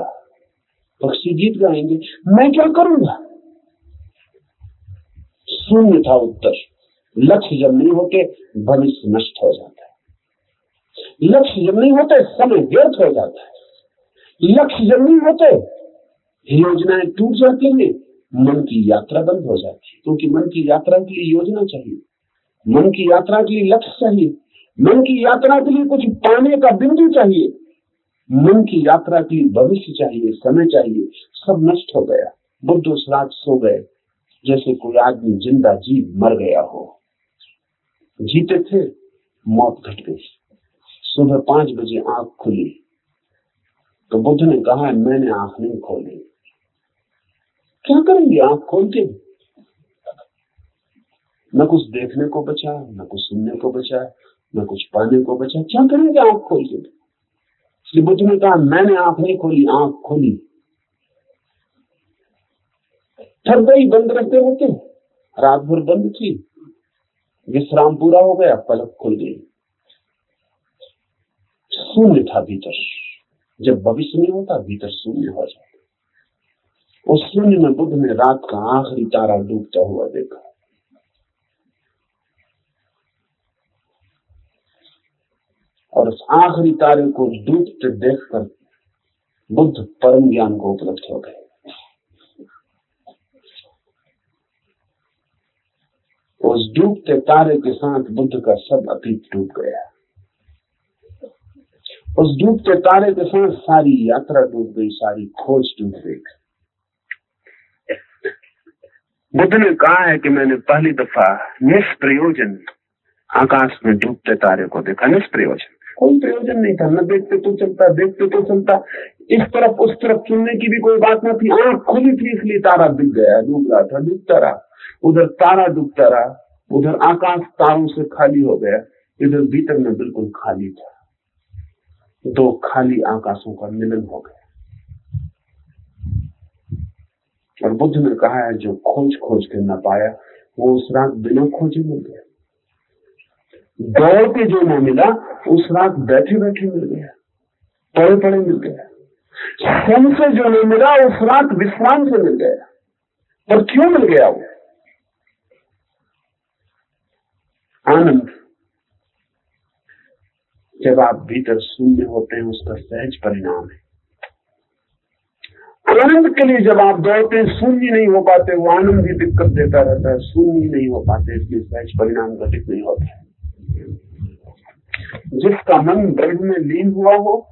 पक्षी गीत गाएँगे मैं क्या करूँगा? शून्य था उत्तर। लक्ष्य जब नहीं होते, भविष्य नष्ट हो जाता है। लक्ष्य जब नहीं होते, समय व्यर्थ हो जाता है। लक्ष्य जब नहीं होते, योजनाएँ टूट जाती है, मन की यात्रा बंद हो जाती है। क्योंकि मन की यात्रा के लिए योजना चाहिए। मन की यात्रा के लिए लक्ष्य चाहिए। मन की यात्रा के लिए कुछ पाने का बिंदु चाहिए। मन की यात्रा के लिए भविष्य चाहिए, समय चाहिए, सब नष्ट हो गया। बुद्ध उस रात सो गए, जैसे कोई आदमी ज़िंदा जी मर गया हो। जीते थे, मौत घट गई। सुबह पाँच बजे आँख खुली। तो बुद्ध ने कहा, मैंने आँख नहीं खोली। क्या करेंगे? आँख खोल के न कुछ देखने को बचा, न कुछ सुनने को बचा, न कुछ पाने को बचा। क्या करेंगे आँख खोल के श्री बुद्ध ने कहा, मैंने आँख नहीं खोली, आँख खोली। थक गई बंद रखते होते रात भर बंद थी। विश्राम पूरा हो गया, पलक खुल गई। शून्य था भीतर। जब भविष्य नहीं होता, भीतर शून्य हो जाता। उस शून्य में बुद्ध ने रात का आखिरी तारा डूबता हुआ देखा। और उस आखिरी तारे को डूबते देखकर बुद्ध परम ज्ञान को उपलब्ध हो गए। उस डूबते तारे के साथ बुद्ध का सब अतीत डूब गया। उस डूबते तारे के साथ सारी यात्रा डूब गई, सारी खोज डूब गई। बुद्ध ने कहा है कि मैंने पहली दफ़ा निष्प्रयोजन आकाश में डूबते तारे को देखा, निष्प्रयोजन। कोई प्रयोजन नहीं था। न देखते तो चलता, देखते तो चलता। इस तरफ़, उस तरफ़ चुनने की भी कोई बात न थी। आँख खुली थी, इसलिए तारा दिख गया, डूब रहा था, डूबता रहा। उधर तारा डूबता रहा, उधर आकाश तारों से खाली हो गया, इधर भीतर में बिल्कुल खाली था। दो खाली आकाशों का मिलन हो गया। और बुद्ध ने कहा है, जो खोज खोज के न पाया, वो उस रात बिना खोजे मिल गया। दौड़ के जो न मिला, उस रात बैठे बैठे मिल गया। पड़े पड़े मिल गया। सम से जो नहीं मिला, उस रात विश्राम से मिल गया। पर क्यों मिल गया वो? आनंद। जब आप भीतर शून्य होते हैं उसका सहज परिणाम है। आनंद के लिए जब आप दौड़ते हैं, शून्य नहीं हो पाते, वो आनंद भी दिक्कत देता रहता है। शून्य नहीं हो पाते, इसलिए सहज परिणाम घटित नहीं होता। है जिसका मन ब्रह्म में लीन हुआ हो,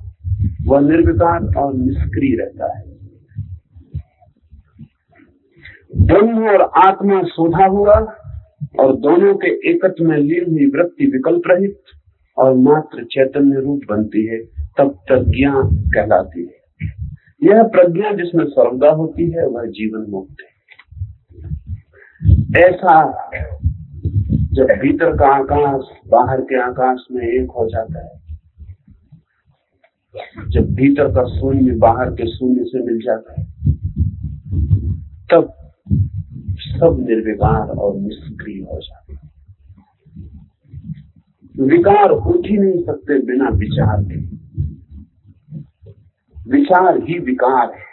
वह निर्विकार और निष्क्रिय रहता है। ब्रह्म और आत्मा सोधा हुआ और दोनों के एकत्र में लीन हुई वृत्ति विकल्प रहित और मात्र चैतन्य रूप बनती है, तब प्रज्ञा कहलाती है। यह प्रज्ञा जिसमें सर्वदा होती है, वह जीवन मुक्त है। ऐसा जब भीतर का आकाश, बाहर के आकाश में एक हो जाता है। जब भीतर का शून्य बाहर के शून्य से मिल जाता है, तब सब निर्विकार और निष्क्रिय हो जाते विकार उठ ही नहीं सकते बिना विचार के। विचार ही विकार है।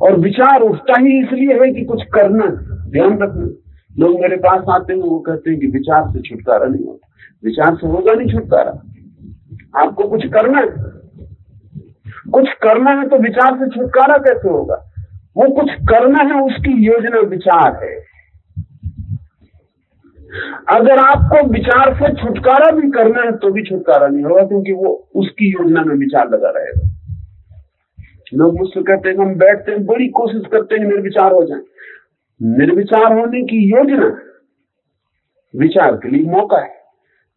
और विचार उठता ही इसलिए है कि कुछ करना ध्यान रखना। लोग मेरे पास आते हैं, वो कहते हैं कि विचार से छुटकारा नहीं होता। विचार से होगा नहीं छुटकारा। आपको कुछ करना है? कुछ करना है तो विचार से छुटकारा कैसे होगा? वो कुछ करना है, उसकी योजना विचार है। अगर आपको विचार से छुटकारा भी करना है तो भी छुटकारा नहीं होगा, क्योंकि वो उसकी योजना में विचार लगा रहेगा। लोग मुझसे कहते हैं, हम बैठते हैं, बड़ी कोशिश करते हैं निर्विचार हो जाए। निर्विचार होने की योजना। विचार के लिए मौका है।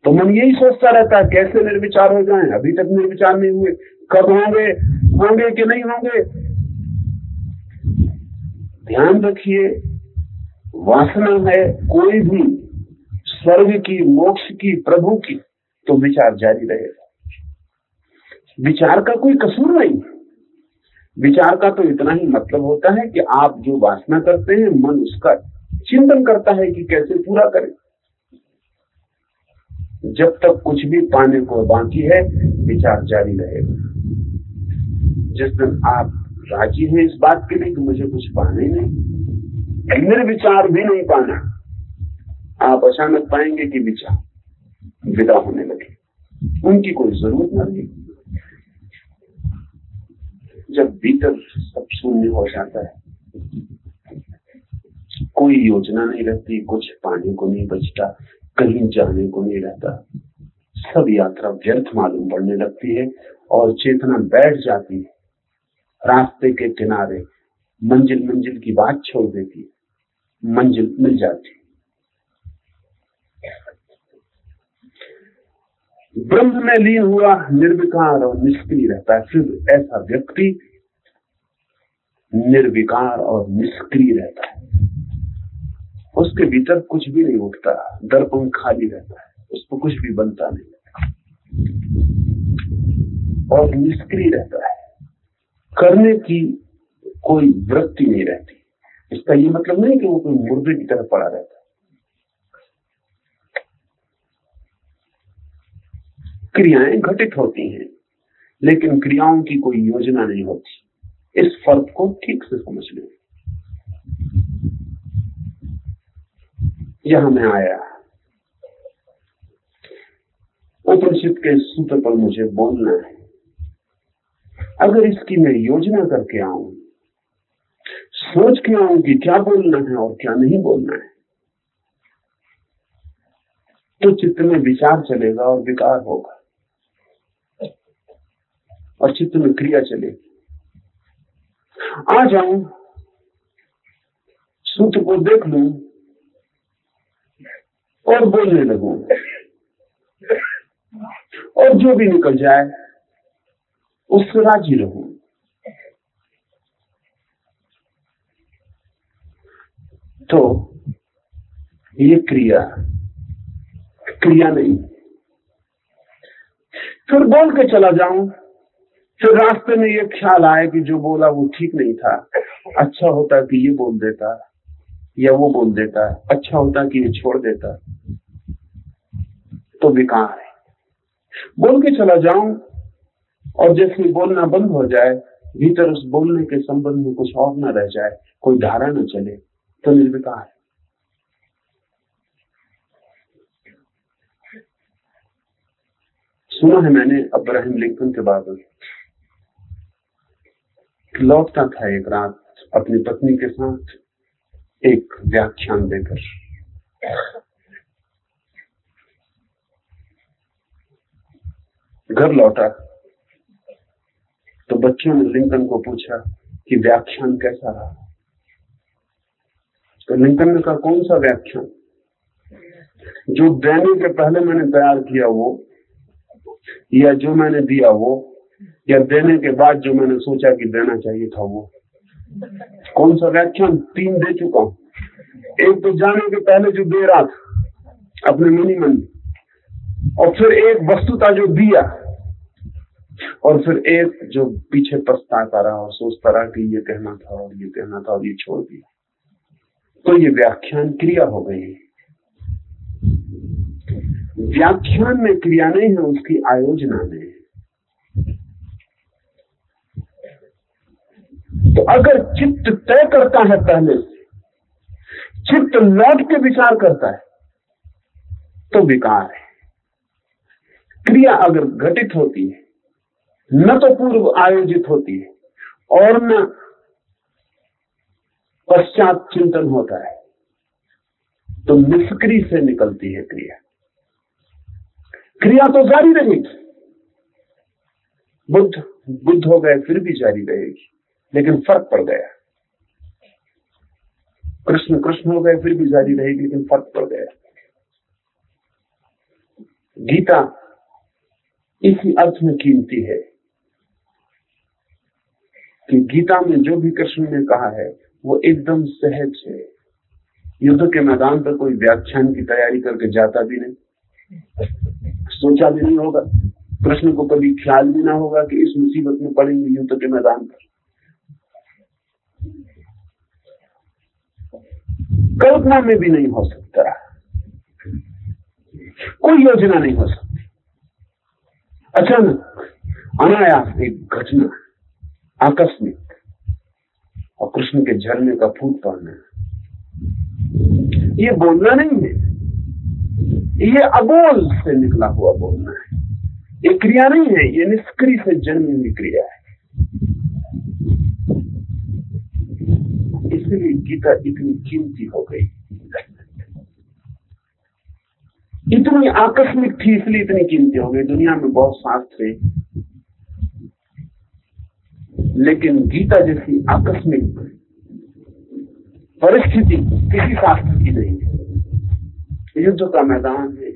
तो मन यही सोचता रहता है, कैसे निर्विचार हो जाए? अभी तक निर्विचार नहीं हुए। कब होंगे? होंगे कि नहीं होंगे? ध्यान रखिए, वासना है कोई भी स्वर्ग की, मोक्ष की, प्रभु की तो विचार जारी रहेगा। विचार का कोई कसूर नहीं। विचार का तो इतना ही मतलब होता है कि आप जो वासना करते हैं, मन उसका चिंतन करता है कि कैसे पूरा करें। जब तक कुछ भी पाने को बाकी है, विचार जारी रहेगा। जिस दिन आप राज़ी हैं इस बात के लिए कि मुझे कुछ पाना नहीं, निर्विचार भी नहीं पाना, आप अचानक पाएँगे कि विचार विदा होने लगे। उनकी कोई ज़रूरत न रही जब भीतर सब शून्य हो जाता है, कोई योजना नहीं रहती, कुछ पाने को नहीं बचता, कहीं जाने को नहीं रहता। सब यात्रा व्यर्थ मालूम पड़ने लगती है और चेतना बैठ जाती है। रास्ते के किनारे मंजिल मंजिल की बात छोड़ देती है। मंजिल मिल जाती ब्रह्म में लीन हुआ, निर्विकार और निष्क्रिय रहता है। फिर ऐसा व्यक्ति निर्विकार और निष्क्रिय रहता है। उसके भीतर कुछ भी नहीं उठता, दर्पण खाली रहता है उसको कुछ भी बनता नहीं और निष्क्रिय रहता है। करने की कोई वृत्ति नहीं रहती। इसका ये मतलब नहीं कि वो कोई मुर्दे की तरह पड़ा रहता क्रियाएँ घटित होती हैं, लेकिन क्रियाओं की कोई योजना नहीं होती। इस फ़र्क को ठीक से समझ लें यहाँ मैं आया। उपनिषद के सूत्र पर मुझे बोलना है। अगर इसकी मैं योजना करके आऊँ, सोच के आऊँ कि क्या बोलना है और क्या नहीं बोलना है तो चित्त में विचार चलेगा और विकार होगा। और चित्त में क्रिया चलेगी। आ जाऊँ, सूत्र को देख लू और बोलने लगू। और जो भी निकल जाए, उससे राज़ी रहू। तो ये क्रिया क्रिया नहीं। फिर बोल के चला जाऊँ फिर रास्ते में ये ख्याल आए कि जो बोला वो ठीक नहीं था। अच्छा होता कि ये बोल देता, या वो बोल देता। अच्छा होता कि ये छोड़ देता। तो विकार है? बोल के चला जाऊँ, और जैसे बोलना बंद हो जाए, भीतर उस बोलने के संबंध में कुछ और न रह जाए, कोई धारा न चले तो निर्विकार है? सुना है मैंने अब्राहिम लिंकन के बारे में। लौटता था एक रात अपनी पत्नी के साथ एक व्याख्यान देकर। घर लौटा तो बच्चों ने लिंकन को पूछा कि व्याख्यान कैसा रहा? तो लिंकन ने कहा, कौन सा व्याख्यान? जो देने के पहले मैंने तैयार किया वो या जो मैंने दिया वो या देने के बाद जो मैंने सोचा कि देना चाहिए था वो। कौन सा व्याख्यान? तीन दे चुका हूँ। एक तो जाने के पहले जो दे रहा था, अपने मनी मन और फिर एक वस्तुता जो दिया, और फिर एक जो पीछे पछताता रहा और सोचता रहा कि ये कहना था और ये कहना था और ये छोड़ दिया। तो ये व्याख्यान क्रिया हो गई। व्याख्यान में क्रिया नहीं है, उसकी आयोजना में तो अगर चित्त तय करता है पहले से, चित्त लौट के विचार करता है तो विकार है। क्रिया अगर घटित होती है, न तो पूर्व आयोजित होती है, और न पश्चात चिंतन होता है तो निष्क्रिय से निकलती है क्रिया। क्रिया तो जारी रहेगी। बुद्ध बुद्ध हो गए, फिर भी जारी रहेगी। लेकिन फ़र्क पड़ गया। कृष्ण कृष्ण हो गए, फिर भी जारी रहेगी, लेकिन फ़र्क पड़ गया। गीता इसी अर्थ में कीमती है कि गीता में जो भी कृष्ण ने कहा है, वो एकदम सहज है। युद्ध के मैदान पर कोई व्याख्यान की तैयारी करके जाता भी नहीं। सोचा भी नहीं होगा। कृष्ण को कभी ख्याल भी ना होगा कि इस मुसीबत में पड़ेंगे युद्ध के मैदान पर। कल्पना में भी नहीं हो सकता। कोई योजना नहीं हो सकती। अचानक अनायास एक घटना, आकस्मिक, और कृष्ण के झरने का फूट पड़ना। ये बोलना नहीं है। ये अबोल से निकला हुआ बोलना है। ये क्रिया नहीं है, ये निष्क्रिय से जन्म हुई क्रिया है। इसलिए गीता इतनी कीमती हो गई इतनी आकस्मिक थी इसलिए इतनी कीमती हो गई दुनिया में बहुत शास्त्र है लेकिन गीता जैसी आकस्मिक परिस्थिति किसी शास्त्र की नहीं है युद्ध का मैदान है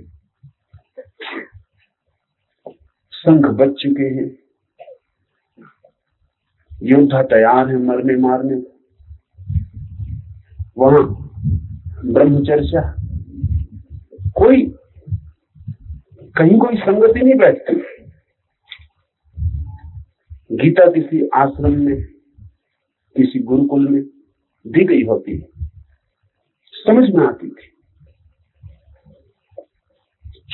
संघ बच चुके हैं योद्धा तैयार है मरने मारने वहाँ ब्रह्मचर्चा कोई, कहीं कोई संगति नहीं बैठती। गीता किसी आश्रम में, किसी गुरुकुल में दी गई होती है। समझ में आती थी।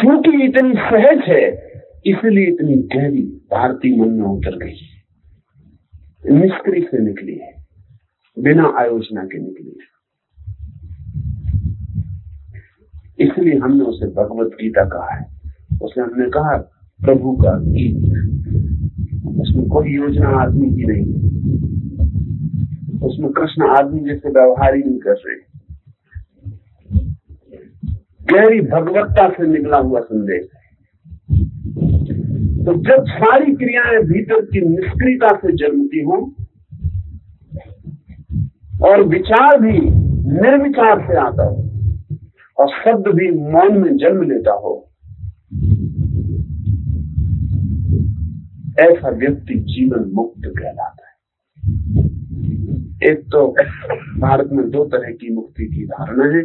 क्योंकि इतनी सहज है, इसलिए इतनी गहरी भारतीय मन में उतर गई। निष्क्रिय से निकली है, बिना आयोजना के निकली है। इसलिए हमने उसे भगवत गीता कहा है। उसे हमने कहा, प्रभु का गीत। उसमें कोई योजना आदमी की नहीं उसमें कृष्ण आदमी जैसे व्यवहार ही नहीं कर रहे गहरी भगवत्ता से निकला हुआ संदेश तो जब सारी क्रियाएँ भीतर की निष्क्रियता से जन्मती हो, और विचार भी निर्विचार से आता हो और शब्द भी मौन में जन्म लेता हो। ऐसा व्यक्ति जीवन मुक्त कहलाता है। एक तो भारत में दो तरह की मुक्ति की धारणा है।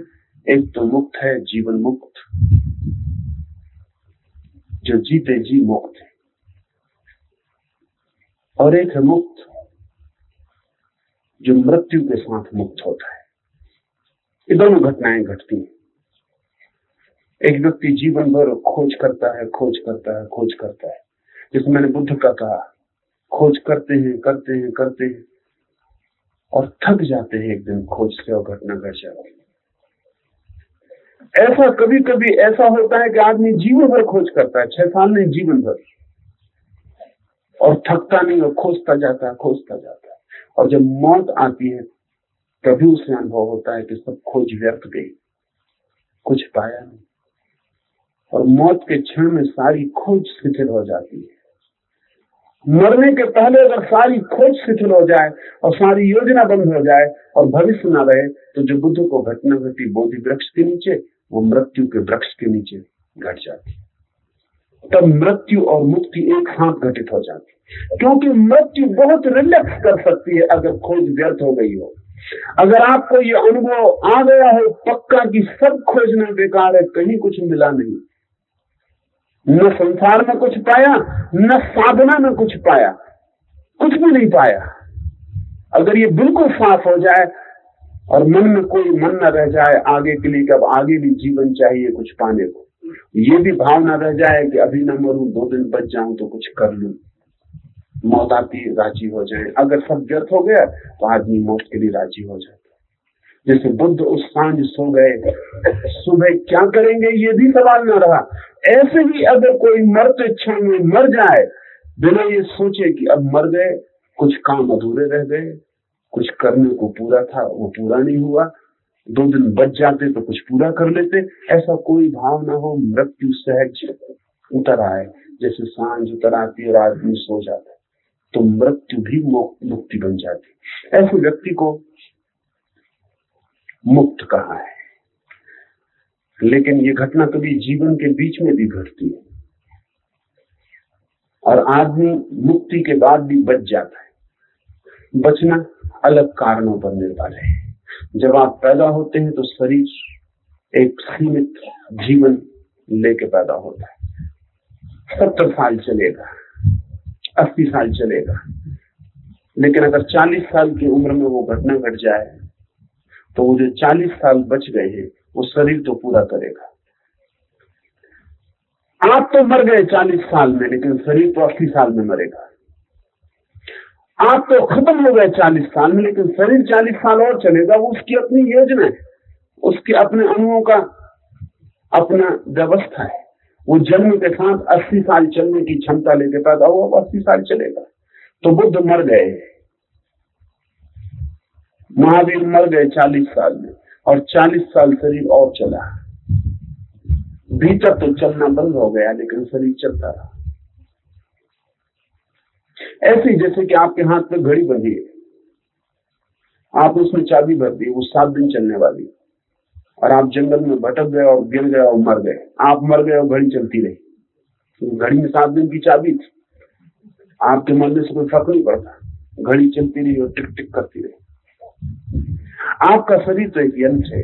एक तो मुक्त है, जीवन मुक्त। जो जीते, जी मुक्त है। और एक है मुक्त, जो मृत्यु के साथ मुक्त होता है। ये दोनों घटनाएँ घटती हैं। एक व्यक्ति जीवन भर खोज करता है, खोज करता है, खोज करता है। जिसमें मैंने बुद्ध का कहा, खोज करते हैं करते हैं करते हैं, और थक जाते हैं एक दिन खोज से और घटना घट जाती है। ऐसा कभी कभी ऐसा होता है कि आदमी जीवन भर खोज करता है, छह साल नहीं, जीवन भर। और थकता नहीं और खोजता जाता है, खोजता जाता है। और जब मौत आती है, तभी उसे अनुभव होता है कि सब खोज व्यर्थ गई, कुछ पाया नहीं। और मौत के क्षण में सारी खोज शिथिल हो जाती है। मरने के पहले अगर सारी खोज शिथिल हो जाए और सारी योजना बंद हो जाए और भविष्य न रहे तो जो बुद्ध को घटना घटी बोधि वृक्ष के नीचे, वो मृत्यु के वृक्ष के नीचे घट जाती तब मृत्यु और मुक्ति एक साथ घटित हो जाती क्योंकि मृत्यु बहुत रिलैक्स कर सकती है अगर खोज व्यर्थ हो गई हो। अगर आपको ये अनुभव आ गया हो, पक्का कि सब खोजना बेकार है, कहीं कुछ मिला नहीं। न संसार में कुछ पाया, न साधना में कुछ पाया, कुछ भी नहीं पाया। अगर ये बिल्कुल साफ़ हो जाए और मन में कोई मन न रह जाए आगे के लिए कब आगे भी जीवन चाहिए कुछ पाने को, ये भी भावना रह जाए कि अभी न मरू, दो दिन बच जाऊँ तो कुछ कर लू। मौत आती राज़ी हो जाए। अगर सब व्यर्थ हो गया तो आदमी मौत के लिए राज़ी हो जाता जैसे बुद्ध उस साँझ सो गए, सुबह क्या करेंगे ये भी सवाल न रहा। ऐसे भी अगर कोई मरते क्षण में मर जाए, बिना ये सोचे कि अब मर गए, कुछ काम अधूरे रह गए, कुछ करने को पूरा था, वो पूरा नहीं हुआ, दो दिन बच जाते तो कुछ पूरा कर लेते, ऐसा कोई भाव ना हो, मृत्यु सहज उतर आए, जैसे साँझ उतर आती और आदमी सो जाता है तो मृत्यु भी मुक्ति बन जाती ऐसे व्यक्ति को मुक्त कहा है? लेकिन ये घटना कभी जीवन के बीच में भी घटती है। और आदमी मुक्ति के बाद भी बच जाता है। बचना अलग कारणों पर निर्भर है। जब आप पैदा होते हैं तो शरीर एक सीमित जीवन लेके पैदा होता है। सत्तर साल चलेगा, अस्सी साल चलेगा। लेकिन अगर चालीस साल की उम्र में वो घटना घट जाए तो वो जो चालीस साल बच गए हैं वो शरीर तो पूरा करेगा। आप तो मर गए चालीस साल में, लेकिन शरीर तो अस्सी साल में मरेगा। आप तो खत्म हो गए चालीस साल में, लेकिन शरीर चालीस साल और चलेगा। वो उसकी अपनी योजना है। उसके अपने अणुओं का अपना व्यवस्था है। वो जन्म के साथ अस्सी साल चलने की क्षमता लेके पैदा हुआ अस्सी साल चलेगा। तो बुद्ध मर गए। महावीर मर गए चालीस साल में। और चालीस साल शरीर और चला। भीतर तो चलना बंद हो गया, लेकिन शरीर चलता रहा। ऐसे जैसे कि आपके हाथ में घड़ी बंधी है। आप उसमें चाबी भर दी, वो सात दिन चलने वाली। और आप जंगल में भटक गए और गिर गए और मर गए। आप मर गए और घड़ी चलती रही। तो घड़ी में सात दिन की चाबी थी। आपके मन में से कोई फ़र्क नहीं पड़ता। घड़ी चलती रही और टिक टिक करती रही। आपका शरीर तो एक यंत्र है।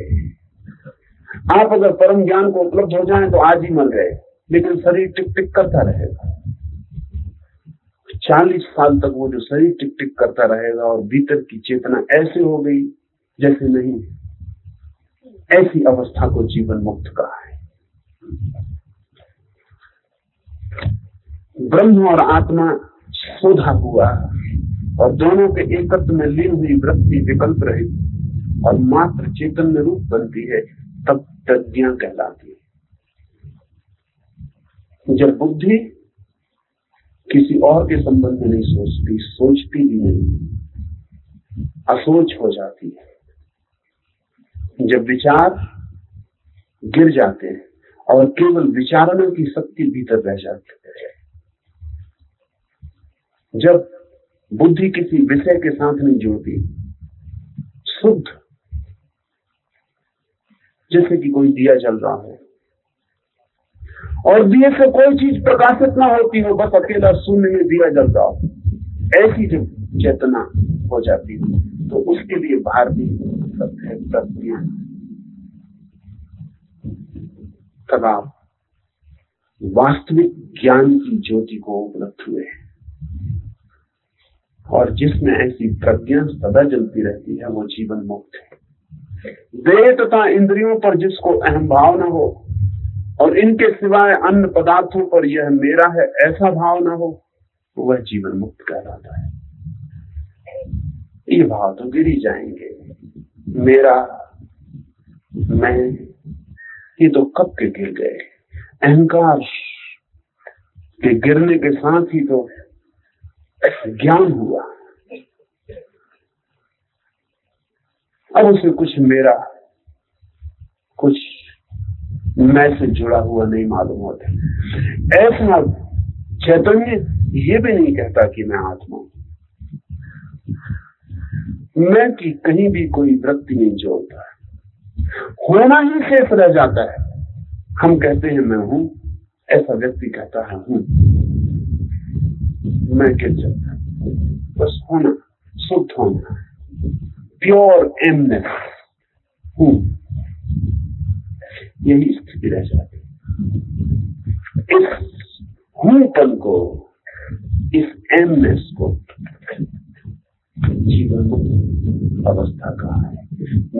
आप अगर परम ज्ञान को उपलब्ध हो जाए तो आज ही मर गए, लेकिन शरीर टिक टिक करता रहेगा। चालीस साल तक वो जो शरीर टिक टिक करता रहेगा और भीतर की चेतना ऐसे हो गई जैसे नहीं ऐसी अवस्था को जीवन मुक्त कहा है ब्रह्म और आत्मा सोधा हुआ और दोनों के एकत्र में लीन हुई वृत्ति विकल्प रही और मात्र चेतन में रूप बनती है, तब प्रज्ञा कहलाती है। जब बुद्धि किसी और के संबंध में नहीं सोचती सोचती भी नहीं, असोच हो जाती है। जब विचार गिर जाते हैं और केवल विचारणों की शक्ति भीतर रह जाती है। जब बुद्धि किसी विषय के साथ नहीं जुड़ती, शुद्ध जैसे कि कोई दिया जल रहा है। और दिए से कोई चीज़ प्रकाशित ना होती हो, बस अकेला शून्य में दिया जल रहा हो। ऐसी जब चेतना हो जाती है तो उसके लिए भारतीय सत्य है प्रज्ञा तब आप वास्तविक ज्ञान की ज्योति को उपलब्ध हुए और जिसमें ऐसी प्रज्ञा सदा जलती रहती है, वो जीवन मुक्त है। देह तथा इंद्रियों पर जिसको अहम भाव न हो, और इनके सिवाय अन्य पदार्थों पर यह मेरा है, ऐसा भाव ना हो वह जीवन मुक्त कहलाता है। ये भाव तो गिर ही जाएँगे। मेरा, मैं, ये तो कब के गिर गए? अहंकार के गिरने के साथ ही तो ज्ञान हुआ। अब उसे कुछ मेरा, कुछ मैं से जुड़ा हुआ नहीं मालूम होता। ऐसा चैतन्य ये भी नहीं कहता कि मैं आत्मा हूँ। मैं की कहीं भी कोई वृत्ति नहीं जोड़ता। होना ही शेष रह जाता है। हम कहते हैं, मैं हूँ। ऐसा व्यक्ति कहता है, हूँ। मैं गिर जाता बस होना, शुद्ध होना। प्योर एमनेस हूँ यही स्थिति रह जाती इस हूपन को, इस एमनेस को जीवन अवस्था कहा है।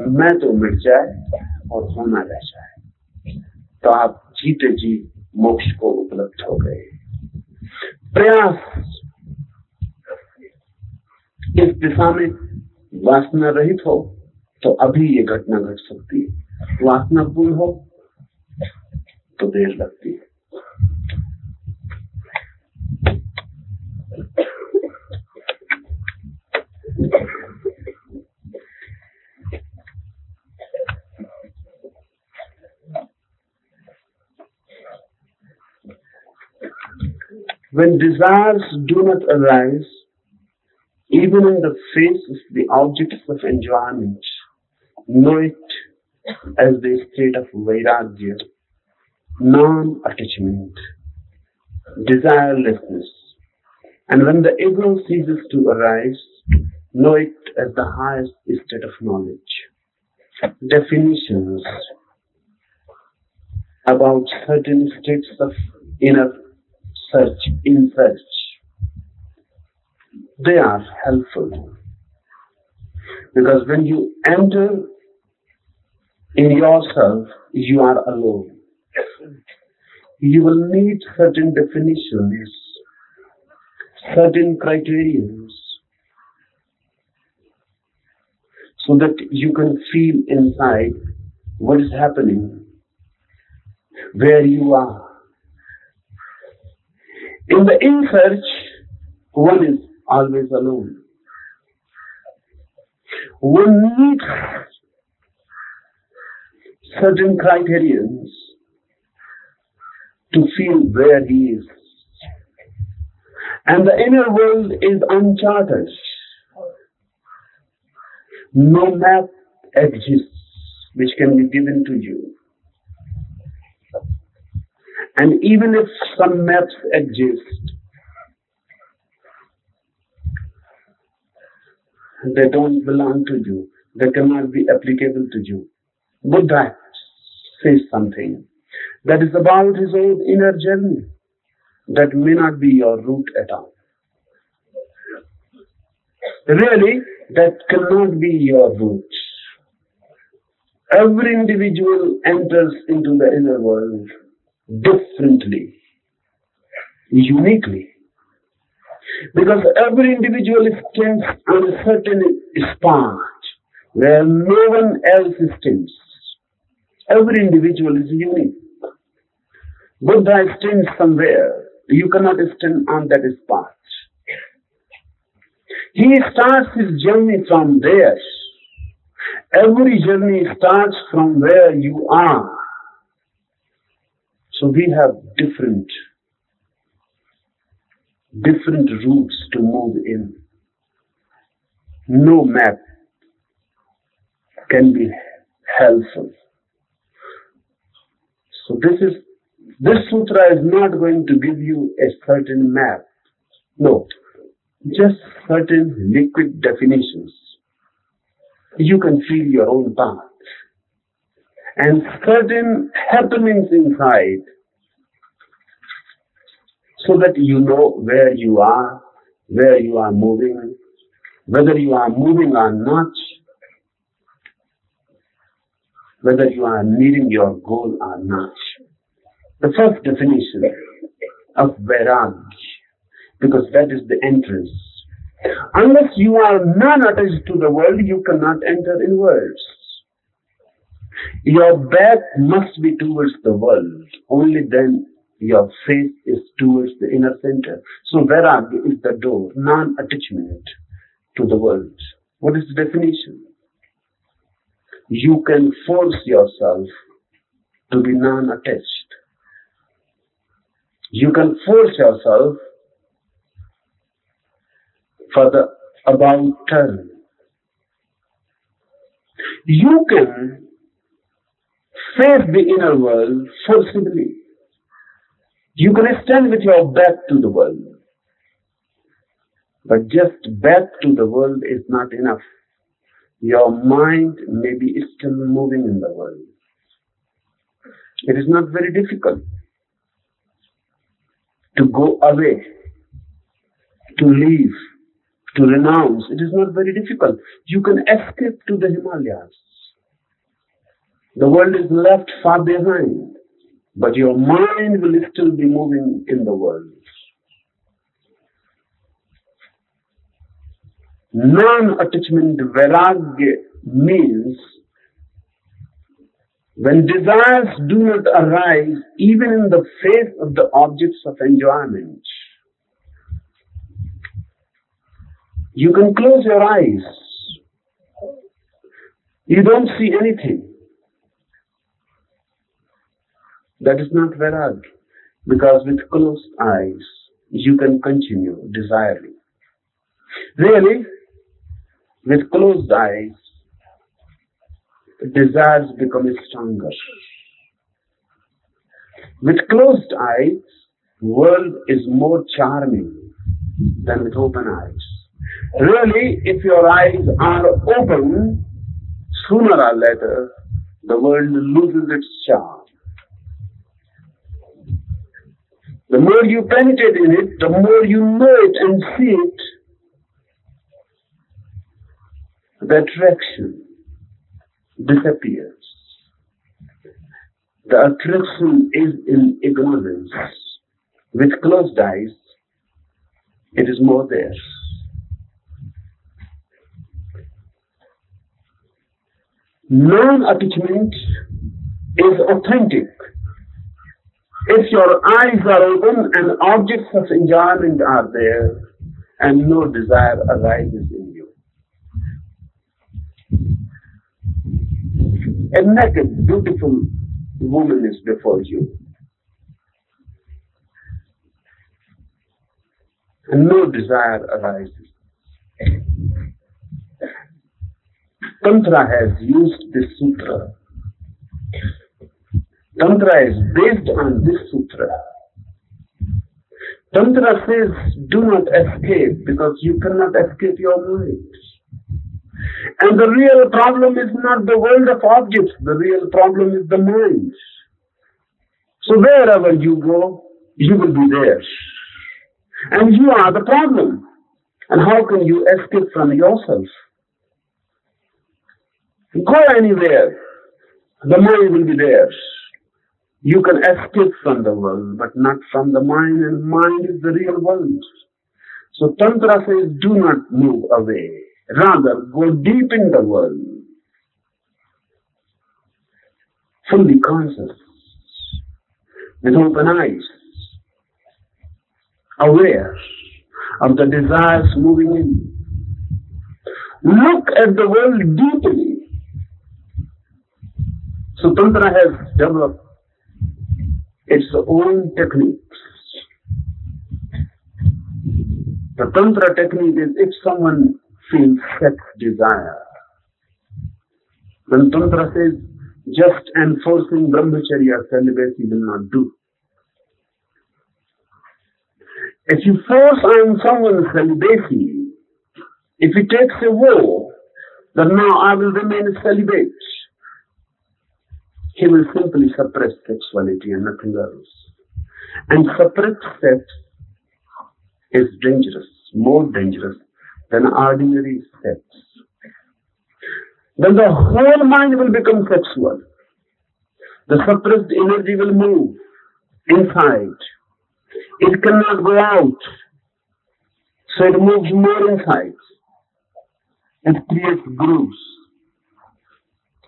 मैं तो मिट जाए और होना रह जाए। तो आप जीते जी मोक्ष को उपलब्ध हो गए। प्रयास। इस दिशा में वासना रहित हो तो अभी ये घटना घट सकती है। वासना पूर्ण हो तो देर लगती है। When desires do not arise, even in the face of the objects of enjoyment, know it as the state of vairagya, non-attachment, desirelessness. And when the ego ceases to arise, know it as the highest state of knowledge. Definitions about certain states of inner search, in search, they are helpful. Because when you enter in yourself, you are alone. You will need certain definitions, certain criterions, so that you can feel inside what is happening, where you are. In the in search, one is always alone. One needs certain criterions to feel where he is. And the inner world is uncharted. No map exists which can be given to you. And even if some maps exist, they don't belong to you. They cannot be applicable to you. Buddha says something that is about his own inner journey that may not be your route at all. Really, that cannot be your route. Every individual enters into the inner world differently, uniquely. Because every individual stands on a certain spot where no one else stands. Every individual is unique. Buddha stands somewhere. You cannot stand on that spot. He starts his journey from there. Every journey starts from where you are. So we have different, different routes to move in. No map can be helpful. So this is, this sutra is not going to give you a certain map. No, just certain liquid definitions. You can feel your own path. And certain happenings inside so that you know where you are, where you are moving, whether you are moving or not, whether you are nearing your goal or not. The first definition of Vairag, because that is the entrance. Unless you are non-attached to the world, you cannot enter in worlds. Your back must be towards the world. Only then your face is towards the inner center. So Vairag is the door, non-attachment to the world. What is the definition? You can force yourself to be non-attached. You can force yourself for the about turn. You can face the inner world forcibly. You can stand with your back to the world. But just back to the world is not enough. Your mind may be still moving in the world. It is not very difficult to go away, to leave, to renounce. It is not very difficult. You can escape to the Himalayas. The world is left far behind, but your mind will still be moving in the world. Non-attachment, vairagya, means when desires do not arise even in the face of the objects of enjoyment, you can close your eyes. You don't see anything. That is not Vairag, because with closed eyes you can continue desiring. Really, with closed eyes, desires become stronger. With closed eyes, world is more charming than with open eyes. Really, if your eyes are open, sooner or later, the world loses its charm. The more you penetrate in it, the more you know it and see it, the attraction disappears. The attraction is in ignorance. With closed eyes, it is more there. Non-attachment is authentic. If your eyes are open and objects of enjoyment are there, and no desire arises in you. A naked, beautiful woman is before you. And no desire arises. Tantra has used this sutra. Tantra is based on this sutra. Tantra says, do not escape because you cannot escape your mind. And the real problem is not the world of objects, the real problem is the mind. So wherever you go, you will be there. And you are the problem. And how can you escape from yourself? Go anywhere, the mind will be there. You can escape from the world, but not from the mind, and mind is the real world. So Tantra says, do not move away. Rather, go deep in the world. Fully conscious, with open eyes, aware of the desires moving in. Look at the world deeply. So Tantra has developed its own techniques. The Tantra technique is if someone feels sex desire, then Tantra says just enforcing brahmacharya celibacy will not do. If you force on someone celibacy, if he takes a vow that now I will remain celibate, he will simply suppress sexuality and nothing else. And suppressed sex is dangerous, more dangerous than ordinary sex. Then the whole mind will become sexual. The suppressed energy will move inside. It cannot go out. So it moves more inside. It creates grooves.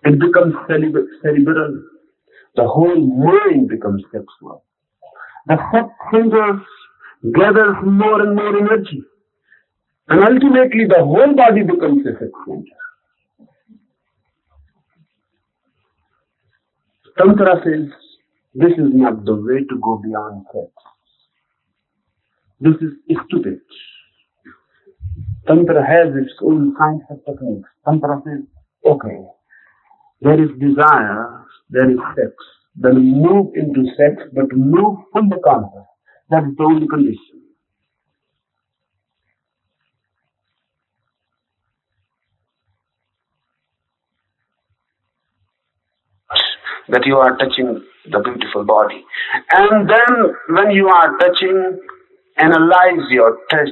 It becomes cerebral. The whole mind becomes sexual. The sex centers gathers more and more energy. And ultimately the whole body becomes a sex center. Tantra says this is not the way to go beyond sex. This is stupid. Tantra has its own kinds of techniques. Tantra says, okay, there is desire, there is sex. Then move into sex, but move from the conscious. That is the only condition. That you are touching the beautiful body. And then when you are touching, analyze your touch.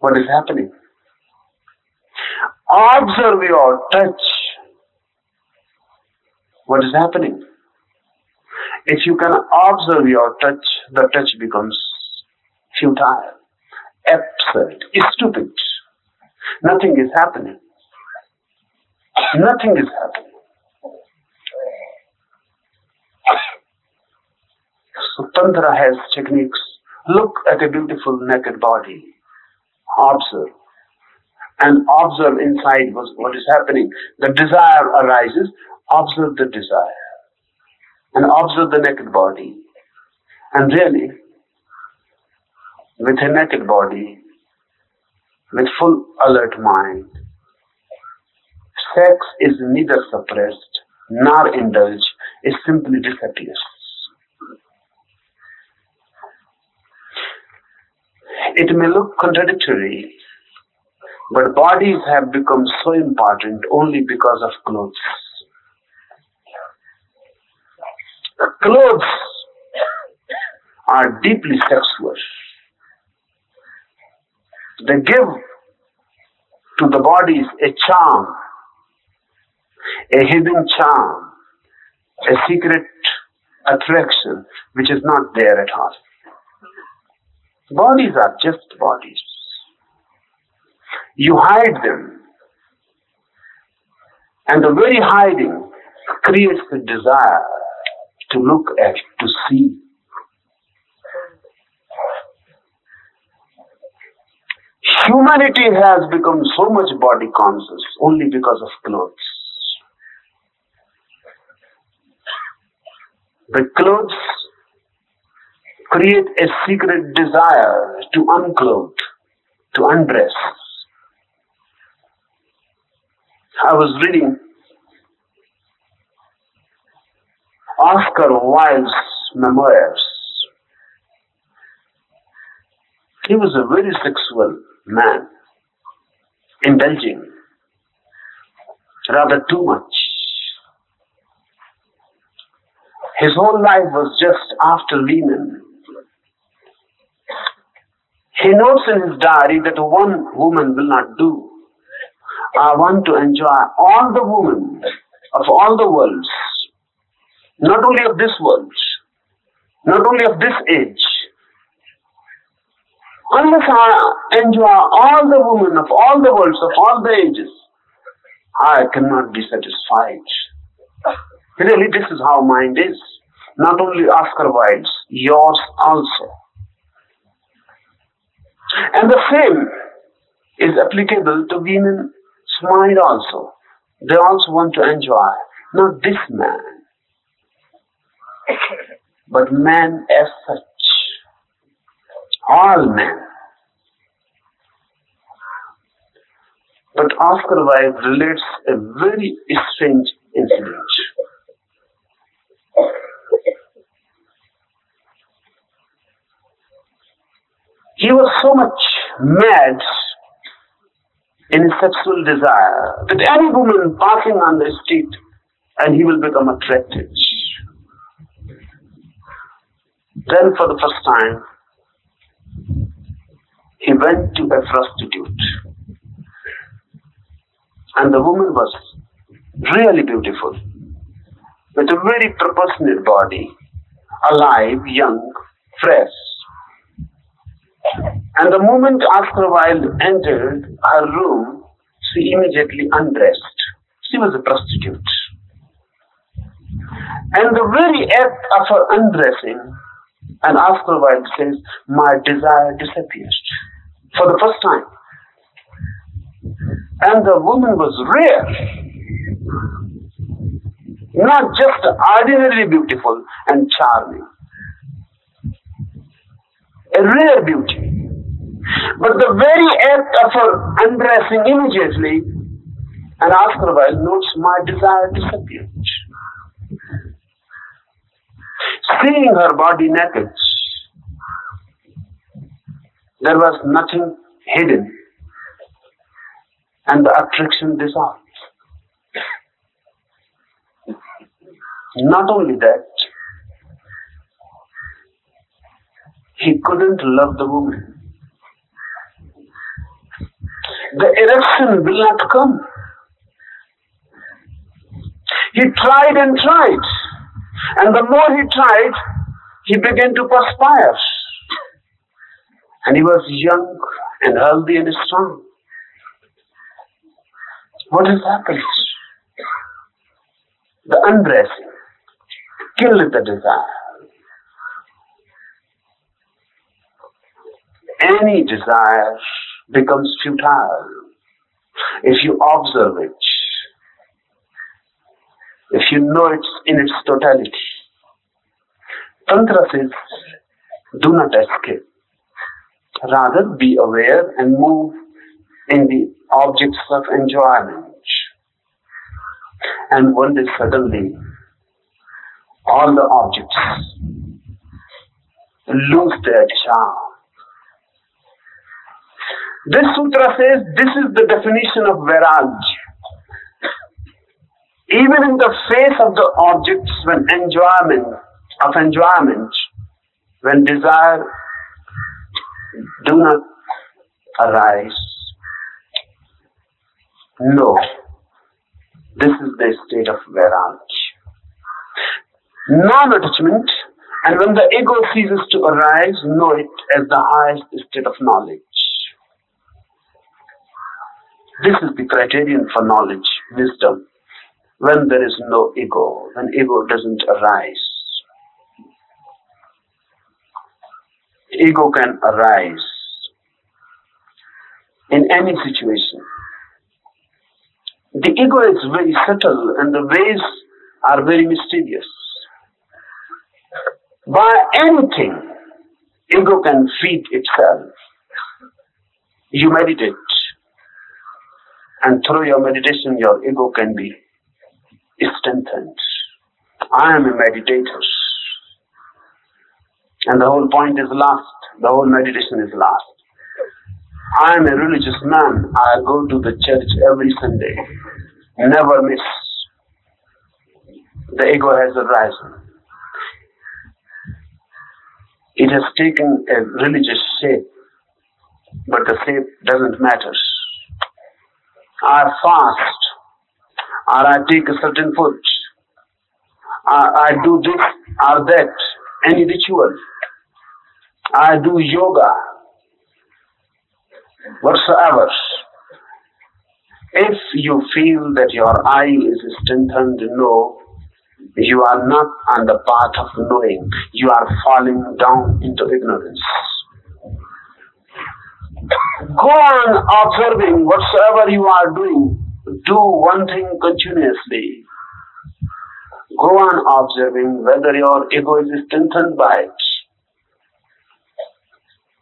What is happening? Observe your touch. What is happening? If you can observe your touch, the touch becomes futile, absurd, stupid. Nothing is happening. Nothing is happening. So Tantra has techniques. Look at a beautiful naked body. Observe. And observe inside what is happening. The desire arises. Observe the desire. And observe the naked body. And really, with a naked body, with full alert mind, sex is neither suppressed nor indulged, it simply disappears. It may look contradictory, but bodies have become so important only because of clothes. Clothes are deeply sexual. They give to the bodies a charm, a hidden charm, a secret attraction which is not there at all. Bodies are just bodies. You hide them. And the very hiding creates the desire to look at, to see. Humanity has become so much body conscious only because of clothes. The clothes create a secret desire to unclothe, to undress. I was reading Oscar Wilde's memoirs. He was a very sexual man, indulging rather too much. His whole life was just after Lenin. He notes in his diary that one woman will not do. I want to enjoy all the women of all the worlds, not only of this world, not only of this age. Unless I enjoy all the women of all the worlds, of all the ages, I cannot be satisfied. Really, this is how mind is. Not only Oscar Wilde's, yours also. And the same is applicable to women's mind also. They also want to enjoy, not this man, but man as such. All men. But Oscar Wilde relates a very strange incident. He was so much mad in his sexual desire that any woman passing on the street and he will become attracted. Then for the first time, he went to a prostitute. And the woman was really beautiful, with a very proportionate body, alive, young, fresh. And the moment Oscar Wilde entered her room, she immediately undressed. She was a prostitute. And the very act of her undressing, and Oscar Wilde says, my desire disappeared for the first time. And the woman was rare. Not just ordinarily beautiful and charming. A rare beauty. But the very act of her undressing immediately, and after a while notes my desire to disappeared. Seeing her body naked, there was nothing hidden, and the attraction dissolved. Not only that, he couldn't love the woman. The erection will not come. He tried and tried, and the more he tried, he began to perspire. And he was young and healthy and strong. What has happened? the undressing, killed the desire. Any desire becomes futile if you observe it, if you know it in its totality. Tantra says, do not escape. Rather, be aware and move in the objects of enjoyment. And one day suddenly, all the objects lose their charm. This sutra says this is the definition of Vairagya. Even in the face of the objects, when enjoyment, of enjoyment, when desire do not arise, no, this is the state of Vairagya. Non-attachment, and when the ego ceases to arise, know it as the highest state of knowledge. This is the criterion for knowledge, wisdom. When there is no ego, when ego doesn't arise. Ego can arise in any situation. The ego is very subtle and the ways are very mysterious. By anything, ego can feed itself. You meditate, and through your meditation, your ego can be strengthened. I am a meditator. And the whole point is lost. The whole meditation is lost. I am a religious man. I go to the church every Sunday. Never miss. The ego has arisen. It has taken a religious shape, but the shape doesn't matter. I fast, or I take a certain food, or I do this or that, any ritual. I do yoga, whatsoever. If you feel that your eye is strengthened, know you are not on the path of knowing. You are falling down into ignorance. Go on observing whatsoever you are doing. Do one thing continuously. Go on observing whether your ego is strengthened by it.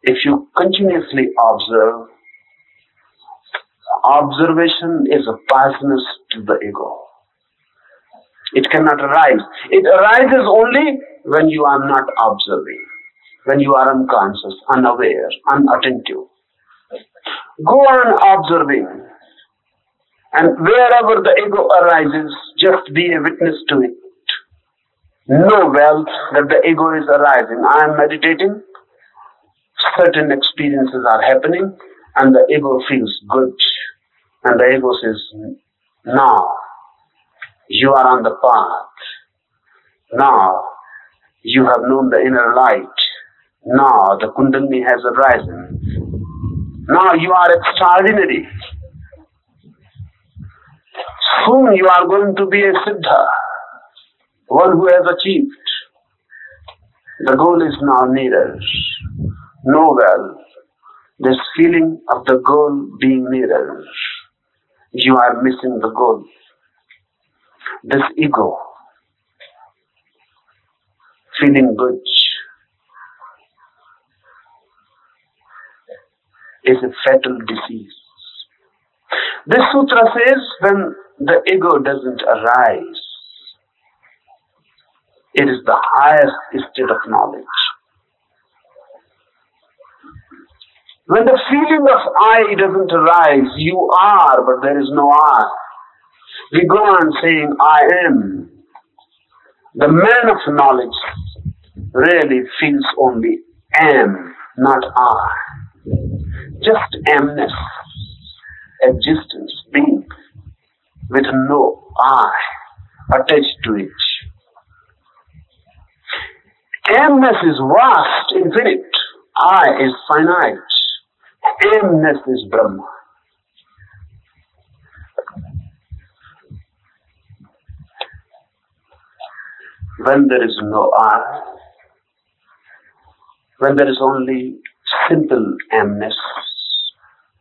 If you continuously observe, observation is a poisonous to the ego. It cannot arise. It arises only when you are not observing, when you are unconscious, unaware, unattentive. Go on observing. And wherever the ego arises, just be a witness to it. Know well that the ego is arising. I am meditating, certain experiences are happening, and the ego feels good. And the ego says, Now you are on the path. Now you have known the inner light. Now the Kundalini has arisen. Now you are extraordinary. Soon you are going to be a Siddha, one who has achieved. The goal is now nearer. Know well, this feeling of the goal being nearer, you are missing the goal. This ego, feeling good, is a fatal disease. This sutra says when the ego doesn't arise, it is the highest state of knowledge. When the feeling of I doesn't arise, you are, but there is no I. We go on saying, I am. The man of knowledge really feels only am, not I. Just amness, existence, being, with no I attached to it. Amness is vast, infinite. I is finite. Amness is Brahma. when there is no I, when there is only simple amness,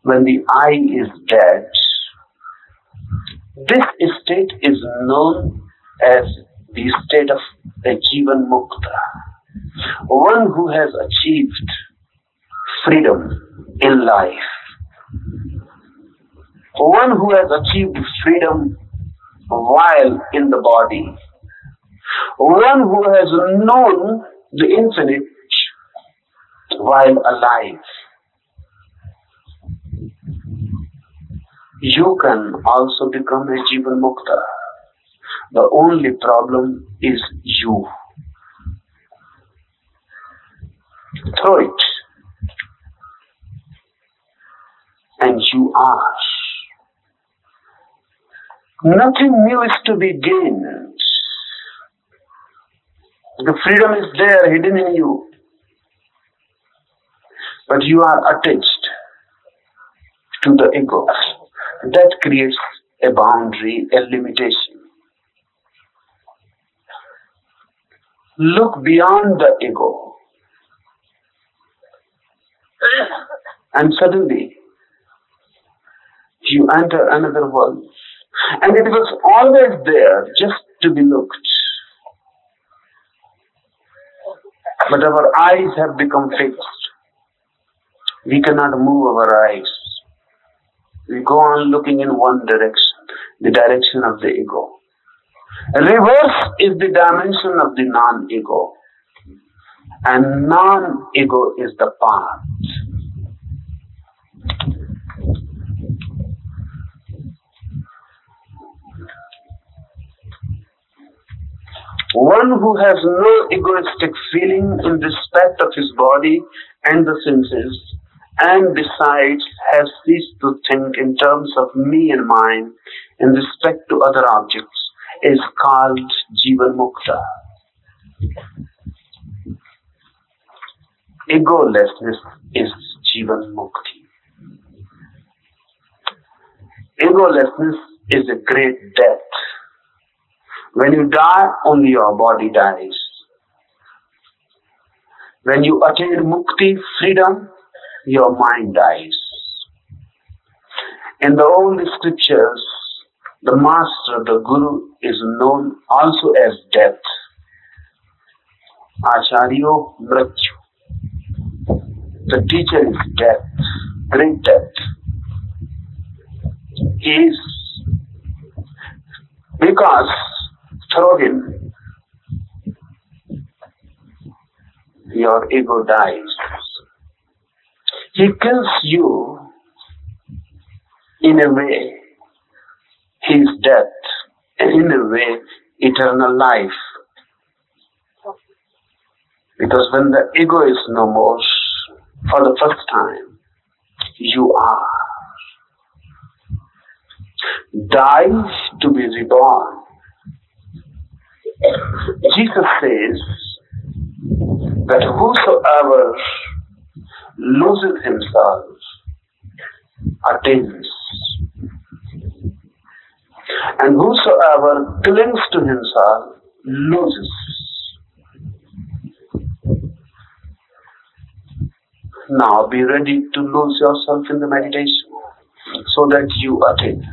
when the I is dead, this state is known as the state of Jivan Mukta, one who has achieved freedom in life, one who has achieved freedom while in the body, one who has known the infinite while alive. You can also become a Jivan Mukta. The only problem is you. Throw it. And you are. Nothing new is to be gained. The freedom is there hidden in you. But you are attached to the ego. That creates a boundary, a limitation. Look beyond the ego. And suddenly, you enter another world. And it was always there, just to be looked. But our eyes have become fixed. We cannot move our eyes. We go on looking in one direction, the direction of the ego. Reverse is the dimension of the non-ego. And non-ego is the path. One who has no egoistic feeling in respect of his body and the senses, and besides has ceased to think in terms of me and mine in respect to other objects, is called Jivan Mukta. Egolessness is Jivan Mukti. Egolessness is a great death. When you die, only your body dies. When you attain mukti, freedom, your mind dies. In the old scriptures, the master, the guru, is known also as death. Acharyo Mrityu. The teacher is death, great death. He is because through him your ego dies. He kills you in a way, his death, and in a way, eternal life. Because when the ego is no more, for the first time, you are. Die to be reborn. Jesus says that whosoever loses himself attains. And whosoever clings to himself loses. Now be ready to lose yourself in the meditation so that you attain.